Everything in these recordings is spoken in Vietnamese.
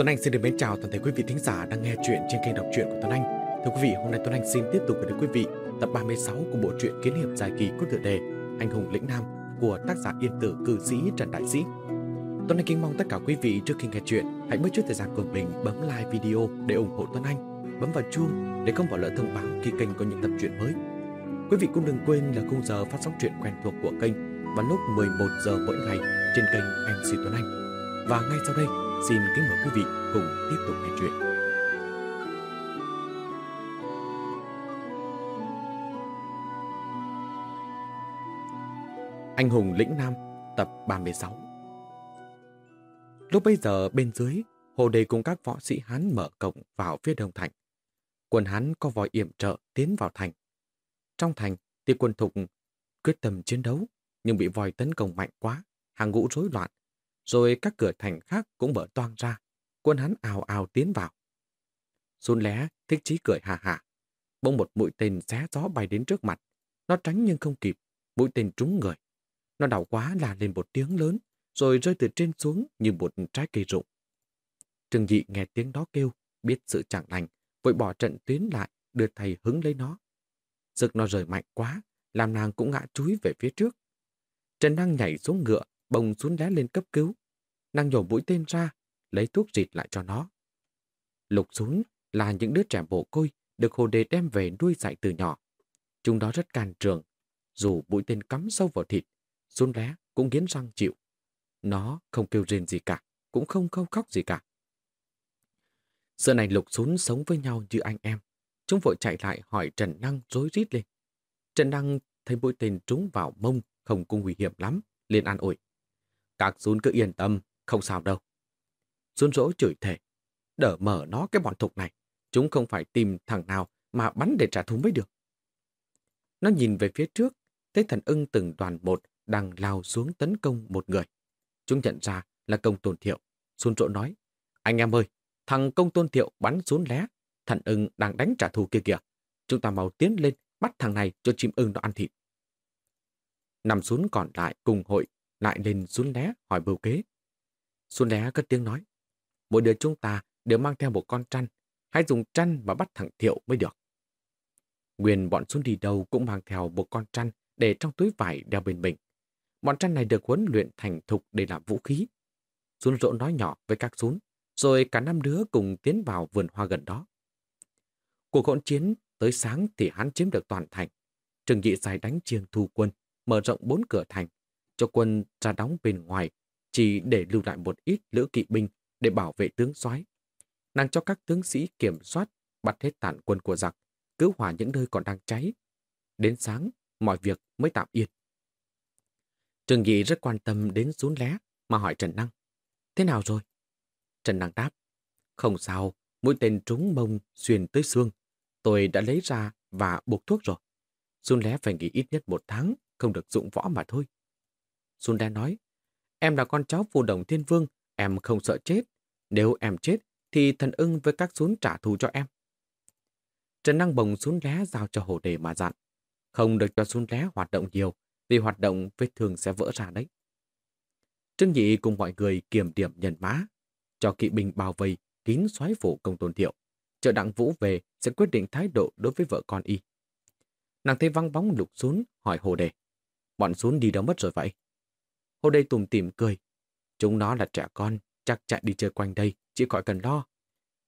Tuấn Anh xin được mến chào toàn thể quý vị thính giả đang nghe chuyện trên kênh đọc truyện của Tuấn Anh. Thưa quý vị, hôm nay Tuấn Anh xin tiếp tục gửi đến quý vị tập 36 của bộ truyện kiếm hiệp dài kỳ có tựa đề Anh hùng lĩnh nam của tác giả yên tử cư sĩ Trần Đại Sĩ. Tuấn Anh kính mong tất cả quý vị trước khi nghe chuyện hãy mất chút thời gian của mình bấm like video để ủng hộ Tuấn Anh, bấm vào chuông để không bỏ lỡ thông báo khi kênh có những tập truyện mới. Quý vị cũng đừng quên là khung giờ phát sóng truyện quen thuộc của kênh vào lúc 11 giờ mỗi ngày trên kênh MC Tuấn Anh. Và ngay sau đây, xin kính mời quý vị cùng tiếp tục nghe chuyện. Anh hùng lĩnh Nam, tập 36 Lúc bây giờ bên dưới, Hồ Đề cùng các võ sĩ Hán mở cổng vào phía đông thành. Quân Hán có vòi yểm trợ tiến vào thành. Trong thành, thì quân thục quyết tâm chiến đấu, nhưng bị vòi tấn công mạnh quá, hàng ngũ rối loạn, rồi các cửa thành khác cũng mở toang ra, quân hắn ào ào tiến vào. Xuân lé thích chí cười hà hà. Bỗng một mũi tên xé gió bay đến trước mặt. Nó tránh nhưng không kịp, mũi tên trúng người. Nó đau quá là lên một tiếng lớn, rồi rơi từ trên xuống như một trái cây rụng. Trừng dị nghe tiếng đó kêu, biết sự chẳng lành, vội bỏ trận tuyến lại, đưa thầy hứng lấy nó. Sức nó rời mạnh quá, làm nàng cũng ngã chúi về phía trước. Trần Năng nhảy xuống ngựa, bồng xuống lé lên cấp cứu. Nàng nhổ mũi tên ra, lấy thuốc dịt lại cho nó. Lục xuống là những đứa trẻ bộ côi được hồ đề đem về nuôi dạy từ nhỏ. Chúng đó rất can trường. Dù mũi tên cắm sâu vào thịt, xuống lé cũng nghiến răng chịu. Nó không kêu rên gì cả, cũng không khâu khóc gì cả. Xưa này lục xuống sống với nhau như anh em. Chúng vội chạy lại hỏi Trần Năng rối rít lên. Trần Năng thấy mũi tên trúng vào mông không cũng nguy hiểm lắm, liền an ủi. Các Xuân cứ yên tâm, không sao đâu. Xuân rỗ chửi thề. Đỡ mở nó cái bọn thục này. Chúng không phải tìm thằng nào mà bắn để trả thù mới được. Nó nhìn về phía trước, thấy thần ưng từng đoàn một đang lao xuống tấn công một người. Chúng nhận ra là công tôn thiệu. Xuân rỗ nói, anh em ơi, thằng công tôn thiệu bắn xuống lé. Thần ưng đang đánh trả thù kia kìa. Chúng ta mau tiến lên, bắt thằng này cho chim ưng nó ăn thịt. Nằm xuống còn lại cùng hội lại lên xuống lé hỏi bưu kế. Xuân lé cất tiếng nói, mỗi đứa chúng ta đều mang theo một con trăn, hãy dùng trăn mà bắt thằng Thiệu mới được. Nguyên bọn Xuân đi đâu cũng mang theo một con trăn để trong túi vải đeo bên mình. Bọn trăn này được huấn luyện thành thục để làm vũ khí. Xuân rỗ nói nhỏ với các Xuân, rồi cả năm đứa cùng tiến vào vườn hoa gần đó. Cuộc hỗn chiến tới sáng thì hắn chiếm được toàn thành. Trừng dị dài đánh chiêng thu quân, mở rộng bốn cửa thành, cho quân ra đóng bên ngoài, chỉ để lưu lại một ít lữ kỵ binh để bảo vệ tướng soái. Nàng cho các tướng sĩ kiểm soát, bắt hết tản quân của giặc, cứu hỏa những nơi còn đang cháy. Đến sáng, mọi việc mới tạm yên. Trương Nghị rất quan tâm đến rún lé mà hỏi Trần Năng. Thế nào rồi? Trần Năng đáp. Không sao, mũi tên trúng mông xuyên tới xương. Tôi đã lấy ra và buộc thuốc rồi. Xuân lé phải nghỉ ít nhất một tháng, không được dụng võ mà thôi. Xuân lé nói, em là con cháu phù đồng thiên vương, em không sợ chết. Nếu em chết, thì thần ưng với các xuống trả thù cho em. Trần Năng bồng xuống lé giao cho hồ đề mà dặn. Không được cho xuống lé hoạt động nhiều, vì hoạt động vết thương sẽ vỡ ra đấy. Trương Nhị cùng mọi người kiểm điểm nhân mã, cho kỵ binh bao vây, kín xoáy phủ công tôn thiệu. Chờ đặng vũ về sẽ quyết định thái độ đối với vợ con y. Nàng thấy văng bóng lục xuống, hỏi hồ đề. Bọn xuống đi đâu mất rồi vậy? Hồ đây tùm tìm cười. Chúng nó là trẻ con, chắc chạy đi chơi quanh đây, chỉ khỏi cần lo.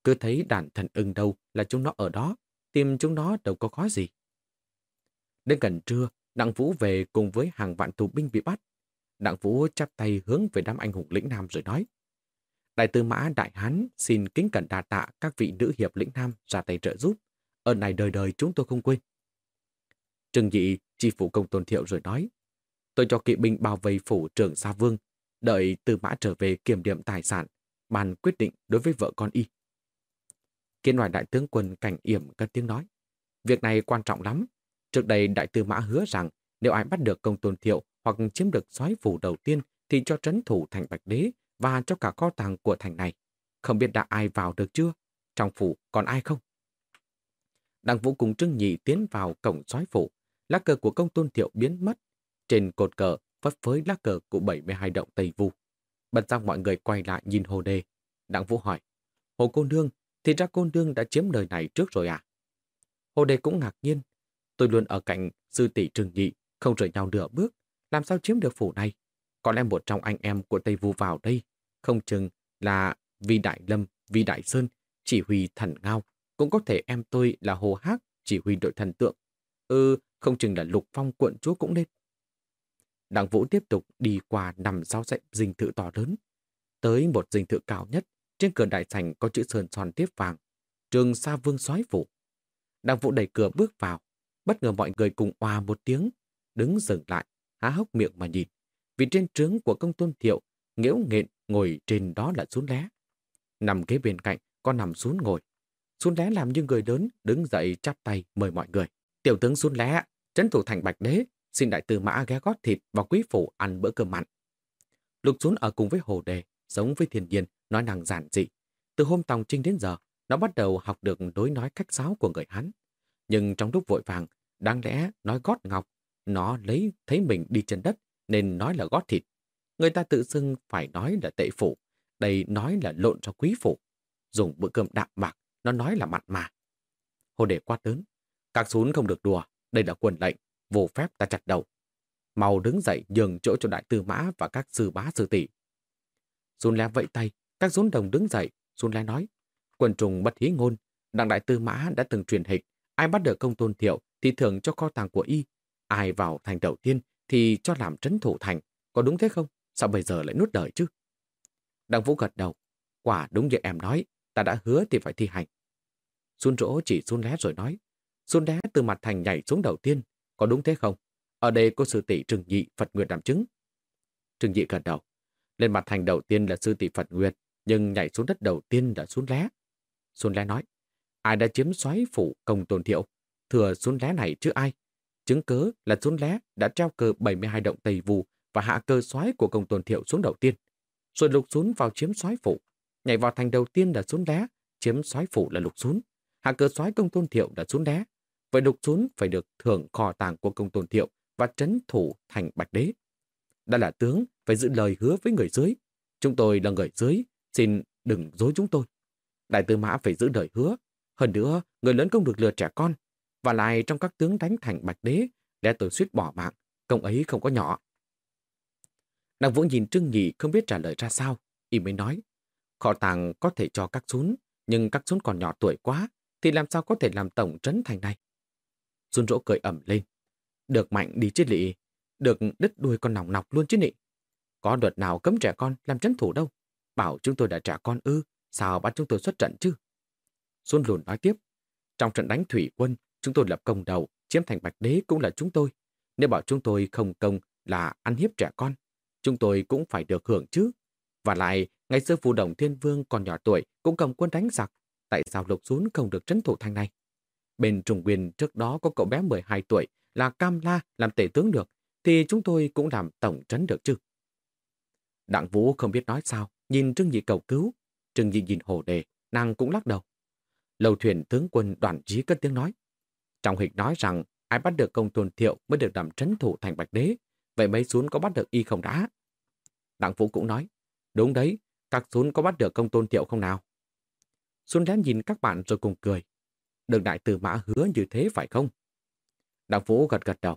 Cứ thấy đàn thần ưng đâu là chúng nó ở đó, tìm chúng nó đâu có khó gì. Đến gần trưa, Đặng Vũ về cùng với hàng vạn tù binh bị bắt. Đặng Vũ chắp tay hướng về đám anh hùng lĩnh Nam rồi nói. Đại tư mã Đại Hán xin kính cẩn đà tạ các vị nữ hiệp lĩnh Nam ra tay trợ giúp. Ơn này đời đời chúng tôi không quên. Trừng dị chi phủ công tôn thiệu rồi nói. Tôi cho kỵ binh bao vây phủ trưởng Sa Vương, đợi tư mã trở về kiểm điểm tài sản, bàn quyết định đối với vợ con y. Kiến ngoài đại tướng quân cảnh yểm cất tiếng nói. Việc này quan trọng lắm. Trước đây đại tư mã hứa rằng nếu ai bắt được công tôn thiệu hoặc chiếm được soái phủ đầu tiên thì cho trấn thủ thành Bạch Đế và cho cả kho tàng của thành này. Không biết đã ai vào được chưa? Trong phủ còn ai không? Đặng Vũ cùng Trương Nhị tiến vào cổng soái phủ. Lá cờ của công tôn thiệu biến mất. Trên cột cờ phất phới lá cờ của 72 động Tây Vu. Bật ra mọi người quay lại nhìn hồ đề. Đặng Vũ hỏi, Hồ cô nương, thì ra cô nương đã chiếm nơi này trước rồi à? Hồ đề cũng ngạc nhiên. Tôi luôn ở cạnh sư tỷ trừng nhị, không rời nhau nửa bước. Làm sao chiếm được phủ này? Có lẽ một trong anh em của Tây Vu vào đây, không chừng là Vi Đại Lâm, Vi Đại Sơn, chỉ huy thần ngao. Cũng có thể em tôi là Hồ Hát, chỉ huy đội thần tượng. Ừ, không chừng là Lục Phong quận chúa cũng nên. Đặng Vũ tiếp tục đi qua nằm sau dãy dinh thự to lớn. Tới một dinh thự cao nhất, trên cửa đại sảnh có chữ sơn son tiếp vàng. Trường Sa Vương soái phủ. Đặng Vũ đẩy cửa bước vào. Bất ngờ mọi người cùng oa một tiếng, đứng dừng lại, há hốc miệng mà nhìn. Vì trên trướng của công tôn thiệu, nghĩa nghện ngồi trên đó là xuống lé. Nằm ghế bên cạnh, có nằm xuống ngồi. Xuống lé làm như người lớn, đứng dậy chắp tay mời mọi người. Tiểu tướng xuống lé, trấn thủ thành bạch đế, xin đại tư mã ghé gót thịt vào quý phủ ăn bữa cơm mặn. Lục xuống ở cùng với hồ đề, sống với thiên nhiên, nói năng giản dị. Từ hôm tòng trinh đến giờ, nó bắt đầu học được đối nói cách giáo của người hắn. Nhưng trong lúc vội vàng, đáng lẽ nói gót ngọc, nó lấy thấy mình đi trên đất nên nói là gót thịt. Người ta tự xưng phải nói là tệ phủ, đây nói là lộn cho quý phủ. Dùng bữa cơm đạm bạc, nó nói là mặn mà. Hồ đề quát lớn, các xuống không được đùa, đây là quần lệnh, vô phép ta chặt đầu. Mau đứng dậy nhường chỗ cho đại tư mã và các sư bá sư tỷ. Xuân Lé vẫy tay, các rốn đồng đứng dậy, Xuân Lé nói, quần trùng bất hí ngôn, đặng đại tư mã đã từng truyền hịch, ai bắt được công tôn thiệu thì thưởng cho kho tàng của y, ai vào thành đầu tiên thì cho làm trấn thủ thành, có đúng thế không? Sao bây giờ lại nuốt đời chứ? Đặng Vũ gật đầu, quả đúng như em nói, ta đã hứa thì phải thi hành. Xuân Rỗ chỉ Xuân Lé rồi nói, Xuân Lé từ mặt thành nhảy xuống đầu tiên, có đúng thế không? Ở đây có sư tỷ Trừng Nhị Phật Nguyệt làm chứng. Trừng Nhị gật đầu. Lên mặt thành đầu tiên là sư tỷ Phật Nguyệt, nhưng nhảy xuống đất đầu tiên là xuống Lé. Xuân Lé nói, ai đã chiếm xoáy phủ công tôn thiệu? Thừa Xuân Lé này chứ ai? Chứng cớ là Xuân Lé đã treo cờ 72 động Tây Vù và hạ cơ xoáy của công tôn thiệu xuống đầu tiên. Rồi lục xuống vào chiếm xoáy phủ. Nhảy vào thành đầu tiên là Xuân Lé, chiếm xoáy phủ là lục xuống. Hạ cơ xoáy công tôn thiệu là Xuân Lé, Vậy lục xuống phải được thưởng kho tàng của công tôn thiệu và trấn thủ thành bạch đế. Đã là tướng, phải giữ lời hứa với người dưới. Chúng tôi là người dưới, xin đừng dối chúng tôi. Đại tư mã phải giữ lời hứa. Hơn nữa, người lớn không được lừa trẻ con. Và lại trong các tướng đánh thành bạch đế, để tôi suýt bỏ mạng, công ấy không có nhỏ. Đặng Vũ nhìn Trương Nhị không biết trả lời ra sao, y mới nói. Kho tàng có thể cho các xuống, nhưng các xuống còn nhỏ tuổi quá, thì làm sao có thể làm tổng trấn thành này? Run rỗ cười ẩm lên. Được mạnh đi chứ lị, được đứt đuôi con nòng nọc luôn chứ nị. Có đợt nào cấm trẻ con làm chấn thủ đâu. Bảo chúng tôi đã trả con ư, sao bắt chúng tôi xuất trận chứ? Xuân lùn nói tiếp. Trong trận đánh thủy quân, chúng tôi lập công đầu, chiếm thành bạch đế cũng là chúng tôi. Nếu bảo chúng tôi không công là ăn hiếp trẻ con, chúng tôi cũng phải được hưởng chứ. Và lại, ngày xưa phù đồng thiên vương còn nhỏ tuổi cũng cầm quân đánh giặc. Tại sao lục xuống không được trấn thủ thành này? Bên Trung Nguyên trước đó có cậu bé 12 tuổi là Cam La làm tể tướng được, thì chúng tôi cũng làm tổng trấn được chứ. Đặng Vũ không biết nói sao, nhìn Trương Nhị cầu cứu. Trương Nhị nhìn hồ đề, nàng cũng lắc đầu. Lầu thuyền tướng quân đoàn trí cất tiếng nói. Trong hịch nói rằng ai bắt được công tôn thiệu mới được làm trấn thủ thành bạch đế. Vậy mấy xuống có bắt được y không đã? Đặng Vũ cũng nói. Đúng đấy, các xuống có bắt được công tôn thiệu không nào? Xuân lén nhìn các bạn rồi cùng cười. Đường đại tư mã hứa như thế phải không? Đặng Vũ gật gật đầu.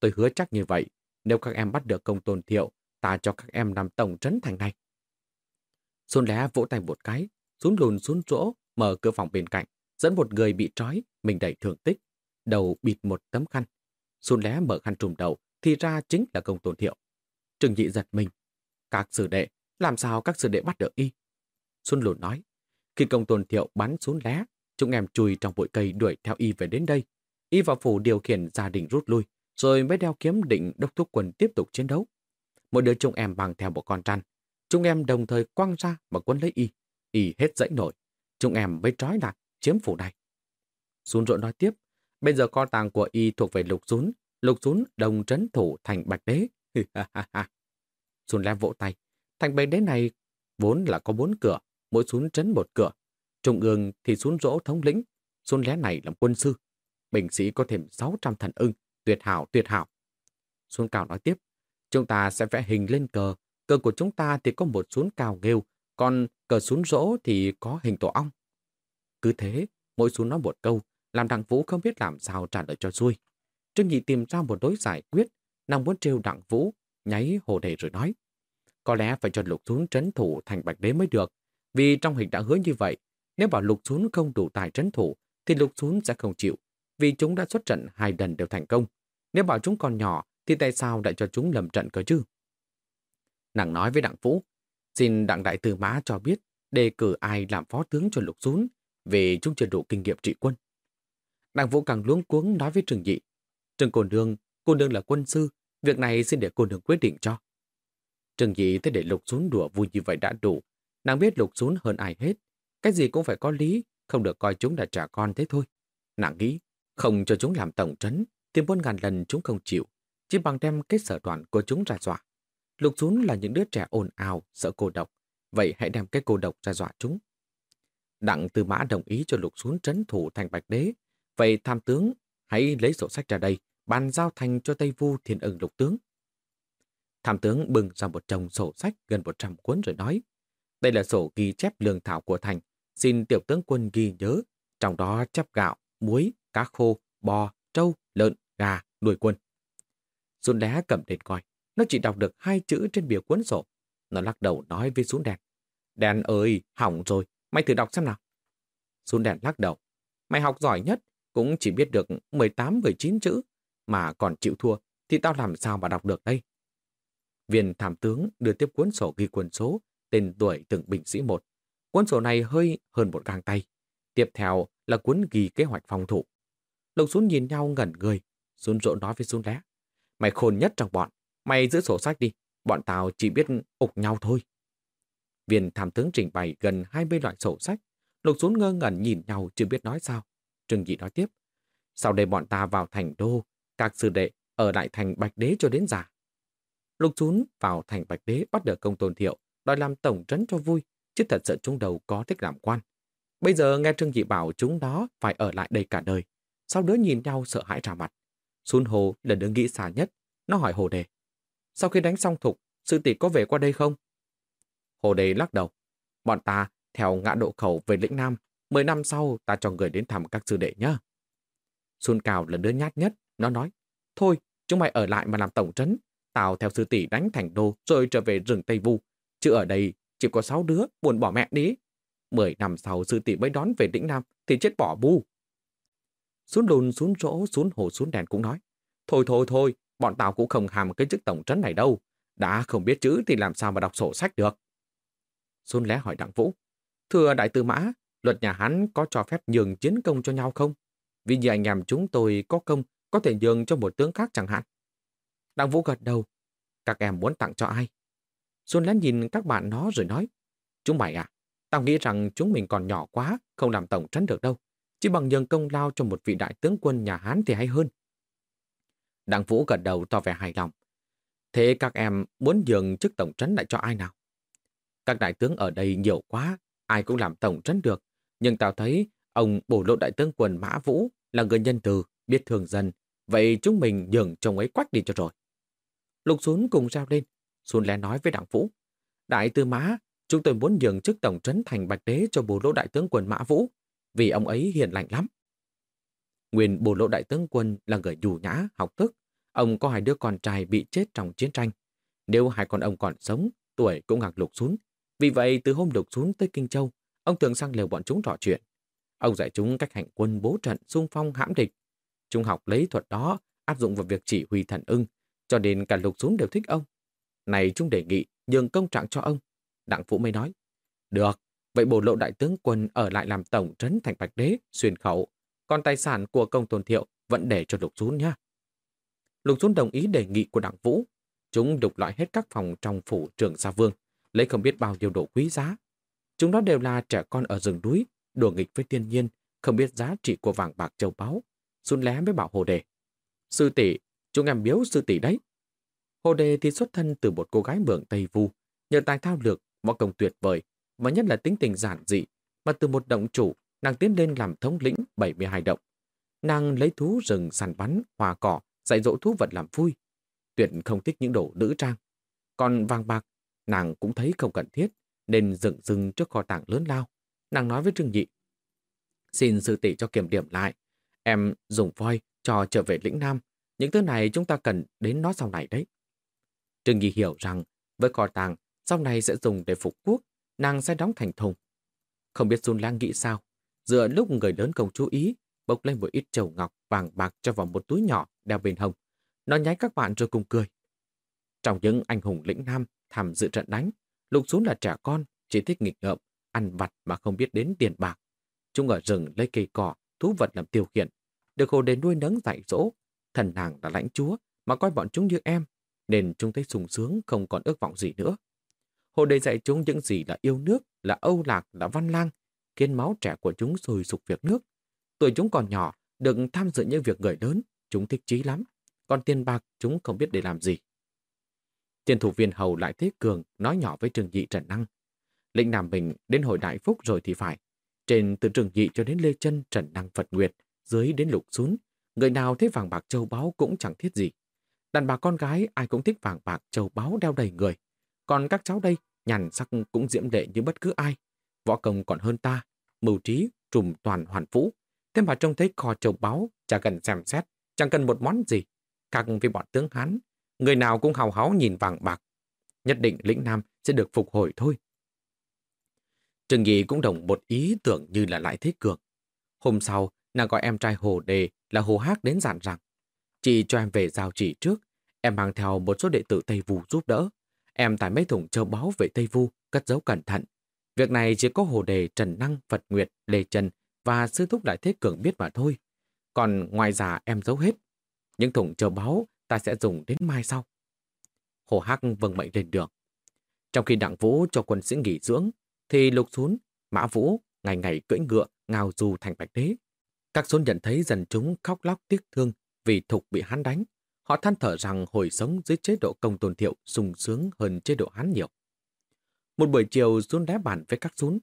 Tôi hứa chắc như vậy. Nếu các em bắt được công tôn thiệu, ta cho các em làm tổng trấn thành này. Xuân lé vỗ tay một cái, xuống lùn xuống chỗ, mở cửa phòng bên cạnh, dẫn một người bị trói, mình đẩy thường tích, đầu bịt một tấm khăn. Xuân lé mở khăn trùm đầu, thì ra chính là công tôn thiệu. Trừng nhị giật mình. Các sư đệ, làm sao các sư đệ bắt được y? Xuân lùn nói, khi công tôn thiệu bắn xuống lé, Chúng em chui trong bụi cây đuổi theo y về đến đây. Y và phủ điều khiển gia đình rút lui, rồi mới đeo kiếm định đốc thúc quân tiếp tục chiến đấu. Một đứa chúng em bằng theo một con trăn. Chúng em đồng thời quăng ra và quân lấy y. Y hết dãy nổi. Chúng em mới trói lại, chiếm phủ này. Xuân rộn nói tiếp, bây giờ kho tàng của y thuộc về lục xuống, lục xuống đồng trấn thủ thành bạch đế. Xuân lem vỗ tay. Thành bạch đế này vốn là có bốn cửa, mỗi xuống trấn một cửa, Trung ương thì xuống rỗ thống lĩnh, xuống lé này làm quân sư. Bình sĩ có thêm 600 thần ưng, tuyệt hảo, tuyệt hảo. Xuân Cao nói tiếp, chúng ta sẽ vẽ hình lên cờ. Cờ của chúng ta thì có một xuống cao nghêu, còn cờ xuống rỗ thì có hình tổ ong. Cứ thế, mỗi xuống nói một câu, làm đặng Vũ không biết làm sao trả lời cho xuôi. Trương Nhị tìm ra một đối giải quyết, nàng muốn trêu đặng Vũ, nháy hồ đề rồi nói. Có lẽ phải cho lục xuống trấn thủ thành bạch đế mới được, vì trong hình đã hứa như vậy, nếu bảo lục xuống không đủ tài trấn thủ, thì lục xuống sẽ không chịu, vì chúng đã xuất trận hai lần đều thành công. Nếu bảo chúng còn nhỏ, thì tại sao lại cho chúng lầm trận cơ chứ? Nàng nói với đặng Vũ, xin đặng đại tư mã cho biết đề cử ai làm phó tướng cho lục xuống, vì chúng chưa đủ kinh nghiệm trị quân. Đặng Vũ càng luống cuống nói với Trừng Nhị, Trừng Cồn Đường, cô nương là quân sư, việc này xin để cô nương quyết định cho. Trừng Nhị thấy để lục xuống đùa vui như vậy đã đủ, nàng biết lục xuống hơn ai hết, cái gì cũng phải có lý, không được coi chúng là trẻ con thế thôi. Nàng nghĩ, không cho chúng làm tổng trấn, thì muôn ngàn lần chúng không chịu, chỉ bằng đem cái sở đoạn của chúng ra dọa. Lục xuống là những đứa trẻ ồn ào, sợ cô độc, vậy hãy đem cái cô độc ra dọa chúng. Đặng Tư Mã đồng ý cho lục xuống trấn thủ thành Bạch Đế, vậy tham tướng hãy lấy sổ sách ra đây, bàn giao thành cho Tây Vu thiên ưng lục tướng. Tham tướng bừng ra một chồng sổ sách gần 100 cuốn rồi nói, đây là sổ ghi chép lương thảo của thành, xin tiểu tướng quân ghi nhớ, trong đó chép gạo, muối, cá khô, bò, trâu, lợn, gà, nuôi quân. Xuân đá cầm đèn coi, nó chỉ đọc được hai chữ trên bìa cuốn sổ. Nó lắc đầu nói với xuống đèn. Đèn ơi, hỏng rồi, mày thử đọc xem nào. Xuân đèn lắc đầu. Mày học giỏi nhất, cũng chỉ biết được 18-19 chữ, mà còn chịu thua, thì tao làm sao mà đọc được đây? Viên thảm tướng đưa tiếp cuốn sổ ghi quân số, tên tuổi từng binh sĩ một. Cuốn sổ này hơi hơn một gang tay. Tiếp theo là cuốn ghi kế hoạch phòng thủ. Lục xuống nhìn nhau ngẩn người, Xuân rộ nói với Xuân lé. Mày khôn nhất trong bọn, mày giữ sổ sách đi, bọn tao chỉ biết ục nhau thôi. Viên tham tướng trình bày gần 20 loại sổ sách, lục xuống ngơ ngẩn nhìn nhau chưa biết nói sao. Trương nhị nói tiếp, sau đây bọn ta vào thành đô, các sư đệ ở lại thành Bạch Đế cho đến già. Lục xuống vào thành Bạch Đế bắt được công tôn thiệu, đòi làm tổng trấn cho vui, chứ thật sự chúng đầu có thích làm quan. Bây giờ nghe Trương Dị bảo chúng đó phải ở lại đây cả đời. Sau đứa nhìn nhau sợ hãi trả mặt. Xuân Hồ là đứa nghĩ xa nhất. Nó hỏi Hồ Đề. Sau khi đánh xong thục, sư tỷ có về qua đây không? Hồ Đề lắc đầu. Bọn ta theo ngã độ khẩu về lĩnh Nam. Mười năm sau ta cho người đến thăm các sư đệ nhé. Xuân Cào là đứa nhát nhất. Nó nói. Thôi, chúng mày ở lại mà làm tổng trấn. Tao theo sư tỷ đánh thành đô rồi trở về rừng Tây Vu. Chứ ở đây chỉ có sáu đứa buồn bỏ mẹ đi. Mười năm sau sư tỷ mới đón về lĩnh Nam thì chết bỏ bu. Xuống lùn, xuống rỗ, xuống hồ, xuống đèn cũng nói. Thôi thôi thôi, bọn tao cũng không hàm cái chức tổng trấn này đâu. Đã không biết chữ thì làm sao mà đọc sổ sách được. Xuân lẽ hỏi Đặng Vũ. Thưa Đại tư Mã, luật nhà hắn có cho phép nhường chiến công cho nhau không? Vì như anh em chúng tôi có công, có thể nhường cho một tướng khác chẳng hạn. Đặng Vũ gật đầu. Các em muốn tặng cho ai? Xuân lén nhìn các bạn nó rồi nói. Chúng mày à, tao nghĩ rằng chúng mình còn nhỏ quá, không làm tổng trấn được đâu chỉ bằng nhường công lao cho một vị đại tướng quân nhà Hán thì hay hơn. Đặng Vũ gật đầu tỏ vẻ hài lòng. Thế các em muốn nhường chức tổng trấn lại cho ai nào? Các đại tướng ở đây nhiều quá, ai cũng làm tổng trấn được. Nhưng tao thấy ông bổ lộ đại tướng quân Mã Vũ là người nhân từ, biết thường dân. Vậy chúng mình nhường chồng ấy quách đi cho rồi. Lục xuống cùng rao lên. Xuân lén nói với Đảng Vũ. Đại tư Mã, chúng tôi muốn nhường chức tổng trấn thành bạch đế cho bổ lỗ đại tướng quân Mã Vũ vì ông ấy hiền lành lắm. Nguyên bồ lỗ đại tướng quân là người dù nhã, học thức. Ông có hai đứa con trai bị chết trong chiến tranh. Nếu hai con ông còn sống, tuổi cũng ngạc lục xuống. Vì vậy, từ hôm lục xuống tới Kinh Châu, ông thường sang lều bọn chúng trò chuyện. Ông dạy chúng cách hành quân bố trận xung phong hãm địch. Chúng học lấy thuật đó, áp dụng vào việc chỉ huy thần ưng, cho nên cả lục xuống đều thích ông. Này chúng đề nghị nhường công trạng cho ông. Đặng Vũ mới nói, được, Vậy bổ lộ đại tướng quân ở lại làm tổng trấn thành bạch đế, xuyên khẩu. Còn tài sản của công tôn thiệu vẫn để cho lục rún nhá. Lục rún đồng ý đề nghị của Đặng Vũ. Chúng đục loại hết các phòng trong phủ trường Sa Vương, lấy không biết bao nhiêu đồ quý giá. Chúng đó đều là trẻ con ở rừng núi, đùa nghịch với thiên nhiên, không biết giá trị của vàng bạc châu báu. Xuân lé mới bảo Hồ Đề. Sư tỷ, chúng em biếu sư tỷ đấy. Hồ Đề thì xuất thân từ một cô gái mượn Tây Vu, nhờ tài thao lược, võ công tuyệt vời, và nhất là tính tình giản dị, mà từ một động chủ, nàng tiến lên làm thống lĩnh 72 động. Nàng lấy thú rừng săn bắn, hòa cỏ, dạy dỗ thú vật làm vui. Tuyệt không thích những đồ nữ trang. Còn vàng bạc, nàng cũng thấy không cần thiết, nên dựng dừng trước kho tàng lớn lao. Nàng nói với Trương Nhị. Xin sư tỷ cho kiểm điểm lại. Em dùng voi cho trở về lĩnh Nam. Những thứ này chúng ta cần đến nó sau này đấy. Trương nhi hiểu rằng với kho tàng sau này sẽ dùng để phục quốc, nàng sẽ đóng thành thùng. Không biết Xuân Lang nghĩ sao, dựa lúc người lớn không chú ý, bốc lên một ít trầu ngọc vàng bạc cho vào một túi nhỏ đeo bên hông. Nó nháy các bạn rồi cùng cười. Trong những anh hùng lĩnh Nam tham dự trận đánh, Lục xuống là trẻ con, chỉ thích nghịch ngợm, ăn vặt mà không biết đến tiền bạc. Chúng ở rừng lấy cây cỏ, thú vật làm tiêu khiển, được hồ đến nuôi nấng dạy dỗ. Thần nàng là lãnh chúa, mà coi bọn chúng như em, nên chúng thấy sung sướng không còn ước vọng gì nữa. Hồ đề dạy chúng những gì là yêu nước, là âu lạc, là văn lang, khiến máu trẻ của chúng sôi sục việc nước. Tuổi chúng còn nhỏ, được tham dự những việc người lớn, chúng thích trí lắm. Còn tiền bạc chúng không biết để làm gì. Tiền thủ viên hầu lại thế cường nói nhỏ với trường Nhị Trần Năng. Lĩnh Nam mình đến hồi Đại Phúc rồi thì phải. Trên từ trường Nhị cho đến Lê Chân Trần Năng Phật Nguyệt, dưới đến Lục Xuống, người nào thấy vàng bạc châu báu cũng chẳng thiết gì. Đàn bà con gái ai cũng thích vàng bạc châu báu đeo đầy người. Còn các cháu đây, nhàn sắc cũng diễm lệ như bất cứ ai. Võ công còn hơn ta, mưu trí, trùm toàn hoàn vũ. Thế mà trông thấy kho châu báu, chả cần xem xét, chẳng cần một món gì. càng với bọn tướng Hán, người nào cũng hào háo nhìn vàng bạc. Nhất định lĩnh Nam sẽ được phục hồi thôi. Trương Nghị cũng đồng một ý tưởng như là lại thế cường. Hôm sau, nàng gọi em trai Hồ Đề là Hồ Hác đến dặn rằng Chị cho em về giao chỉ trước, em mang theo một số đệ tử Tây Vu giúp đỡ. Em tải mấy thùng châu báu về Tây Vu, cất giấu cẩn thận. Việc này chỉ có Hồ Đề, Trần Năng, Phật Nguyệt, Lê Trần và Sư Thúc Đại Thế Cường biết mà thôi. Còn ngoài ra em giấu hết. Những thùng châu báu ta sẽ dùng đến mai sau. Hồ Hắc vâng mệnh lên đường. Trong khi đặng vũ cho quân sĩ nghỉ dưỡng, thì lục xuống, mã vũ ngày ngày cưỡi ngựa, ngào du thành bạch đế. Các xuân nhận thấy dần chúng khóc lóc tiếc thương vì thục bị hắn đánh. Họ than thở rằng hồi sống dưới chế độ công tôn thiệu sung sướng hơn chế độ hắn nhiều. Một buổi chiều run đá bàn với các xuống.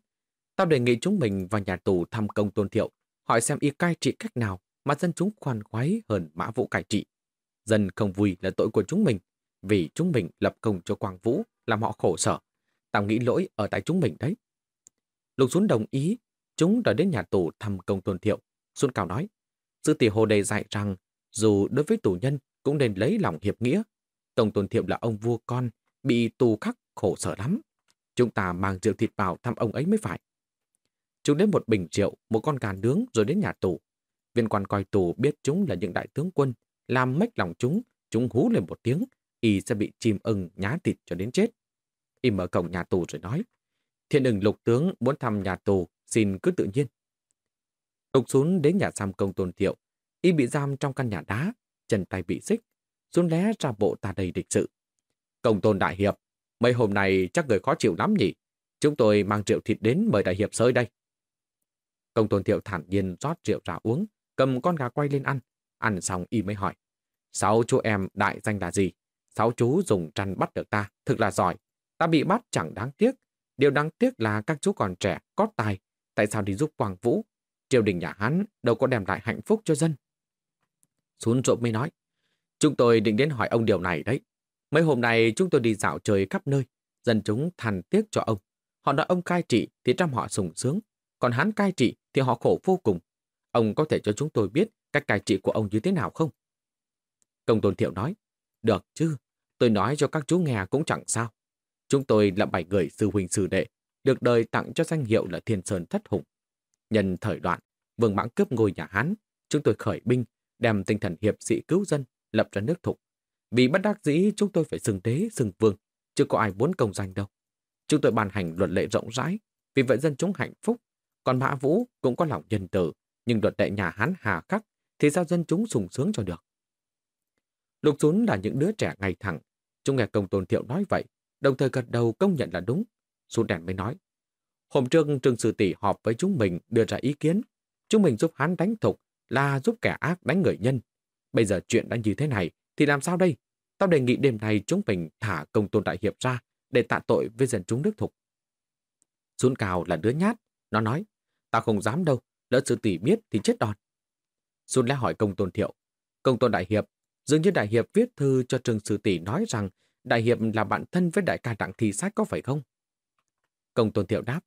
Tao đề nghị chúng mình vào nhà tù thăm công tôn thiệu, hỏi xem y cai trị cách nào mà dân chúng khoan khoái hơn mã vũ cai trị. Dân không vui là tội của chúng mình, vì chúng mình lập công cho Quang Vũ, làm họ khổ sở. Tao nghĩ lỗi ở tại chúng mình đấy. Lục Xuân đồng ý, chúng đã đến nhà tù thăm công tôn thiệu. Xuân Cao nói, sư tỷ hồ đề dạy rằng, dù đối với tù nhân cũng nên lấy lòng hiệp nghĩa. tổng tôn thiệu là ông vua con, bị tù khắc khổ sở lắm. Chúng ta mang rượu thịt vào thăm ông ấy mới phải. Chúng đến một bình rượu, một con gà nướng rồi đến nhà tù. Viên quan coi tù biết chúng là những đại tướng quân, làm mách lòng chúng, chúng hú lên một tiếng, y sẽ bị chim ưng nhá thịt cho đến chết. Y mở cổng nhà tù rồi nói, thiên ưng lục tướng muốn thăm nhà tù, xin cứ tự nhiên. Lục xuống đến nhà giam công tôn thiệu, y bị giam trong căn nhà đá, chân tay bị xích, run lé ra bộ ta đầy địch sự. Công tôn đại hiệp, mấy hôm nay chắc người khó chịu lắm nhỉ? Chúng tôi mang rượu thịt đến mời đại hiệp sơi đây. Công tôn thiệu thản nhiên rót rượu ra uống, cầm con gà quay lên ăn. Ăn xong y mới hỏi. Sáu chú em đại danh là gì? Sáu chú dùng trăn bắt được ta, thực là giỏi. Ta bị bắt chẳng đáng tiếc. Điều đáng tiếc là các chú còn trẻ, có tài. Tại sao đi giúp Quang Vũ? Triều đình nhà hắn đâu có đem lại hạnh phúc cho dân. Xuống trộm mới nói. Chúng tôi định đến hỏi ông điều này đấy. Mấy hôm nay chúng tôi đi dạo trời khắp nơi. Dân chúng than tiếc cho ông. Họ nói ông cai trị thì trong họ sùng sướng. Còn hắn cai trị thì họ khổ vô cùng. Ông có thể cho chúng tôi biết cách cai trị của ông như thế nào không? Công Tôn Thiệu nói, được chứ, tôi nói cho các chú nghe cũng chẳng sao. Chúng tôi là bảy người sư huynh sư đệ, được đời tặng cho danh hiệu là Thiên Sơn Thất Hùng. Nhân thời đoạn, vương mãng cướp ngôi nhà Hán, chúng tôi khởi binh, đem tinh thần hiệp sĩ cứu dân, lập ra nước thục. Vì bất đắc dĩ chúng tôi phải xưng đế, xưng vương, chứ có ai muốn công danh đâu. Chúng tôi ban hành luật lệ rộng rãi, vì vậy dân chúng hạnh phúc. Còn Mã Vũ cũng có lòng nhân từ, nhưng luật lệ nhà Hán hà khắc thì sao dân chúng sùng sướng cho được. Lục Xuân là những đứa trẻ ngày thẳng. Chúng nghe công tôn thiệu nói vậy, đồng thời gật đầu công nhận là đúng. Xuân đèn mới nói. Hôm trước Trương Sư Tỷ họp với chúng mình đưa ra ý kiến. Chúng mình giúp hắn đánh thục là giúp kẻ ác đánh người nhân. Bây giờ chuyện đã như thế này thì làm sao đây? Tao đề nghị đêm nay chúng mình thả công tôn đại hiệp ra để tạ tội với dân chúng nước thục. Xuân Cào là đứa nhát. Nó nói, tao không dám đâu, lỡ sư tỷ biết thì chết đòn. Xuân lại hỏi công tôn thiệu. Công tôn đại hiệp Dường như Đại Hiệp viết thư cho Trường Sư Tỷ nói rằng Đại Hiệp là bạn thân với đại ca Đặng Thi Sách có phải không? Công tôn thiệu đáp.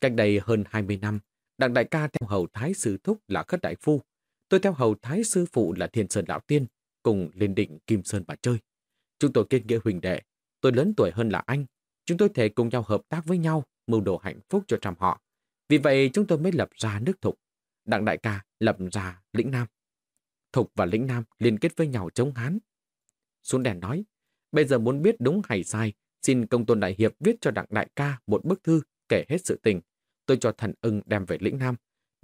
Cách đây hơn 20 năm, đặng đại ca theo hầu thái sư thúc là khất đại phu. Tôi theo hầu thái sư phụ là thiên sơn lão tiên, cùng lên đỉnh Kim Sơn mà chơi. Chúng tôi kết nghĩa huỳnh đệ. Tôi lớn tuổi hơn là anh. Chúng tôi thể cùng nhau hợp tác với nhau, mưu đồ hạnh phúc cho trăm họ. Vì vậy chúng tôi mới lập ra nước thục. Đặng đại ca lập ra lĩnh Nam. Thục và lĩnh Nam liên kết với nhau chống Hán. Xuân đèn nói, bây giờ muốn biết đúng hay sai, xin công tôn đại hiệp viết cho đặng đại ca một bức thư kể hết sự tình. Tôi cho thần ưng đem về lĩnh Nam.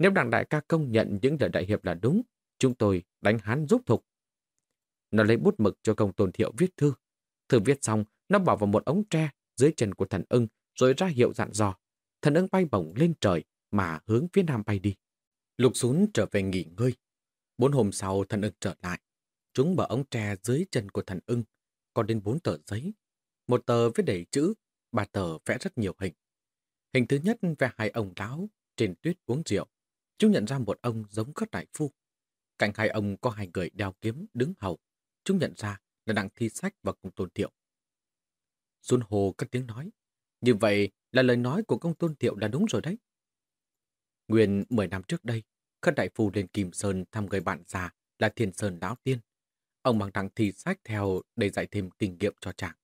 Nếu đảng đại ca công nhận những lời đại hiệp là đúng, chúng tôi đánh hắn giúp Thục. Nó lấy bút mực cho công tôn thiệu viết thư. Thư viết xong, nó bỏ vào một ống tre dưới chân của thần ưng, rồi ra hiệu dặn dò. Thần ưng bay bổng lên trời mà hướng phía nam bay đi. Lục xuống trở về nghỉ ngơi. Bốn hôm sau thần ưng trở lại. Chúng bỏ ống tre dưới chân của thần ưng, còn đến bốn tờ giấy. Một tờ viết đầy chữ, ba tờ vẽ rất nhiều hình. Hình thứ nhất vẽ hai ông lão trên tuyết uống rượu. Chúng nhận ra một ông giống các đại phu. Cạnh hai ông có hai người đeo kiếm đứng hầu. Chúng nhận ra là đặng thi sách và công tôn thiệu. Xuân Hồ cất tiếng nói. Như vậy là lời nói của công tôn thiệu là đúng rồi đấy. Nguyên 10 năm trước đây, Khất Đại Phu lên Kim Sơn thăm người bạn già là Thiên Sơn Lão Tiên. Ông mang đăng thi sách theo để dạy thêm kinh nghiệm cho chàng.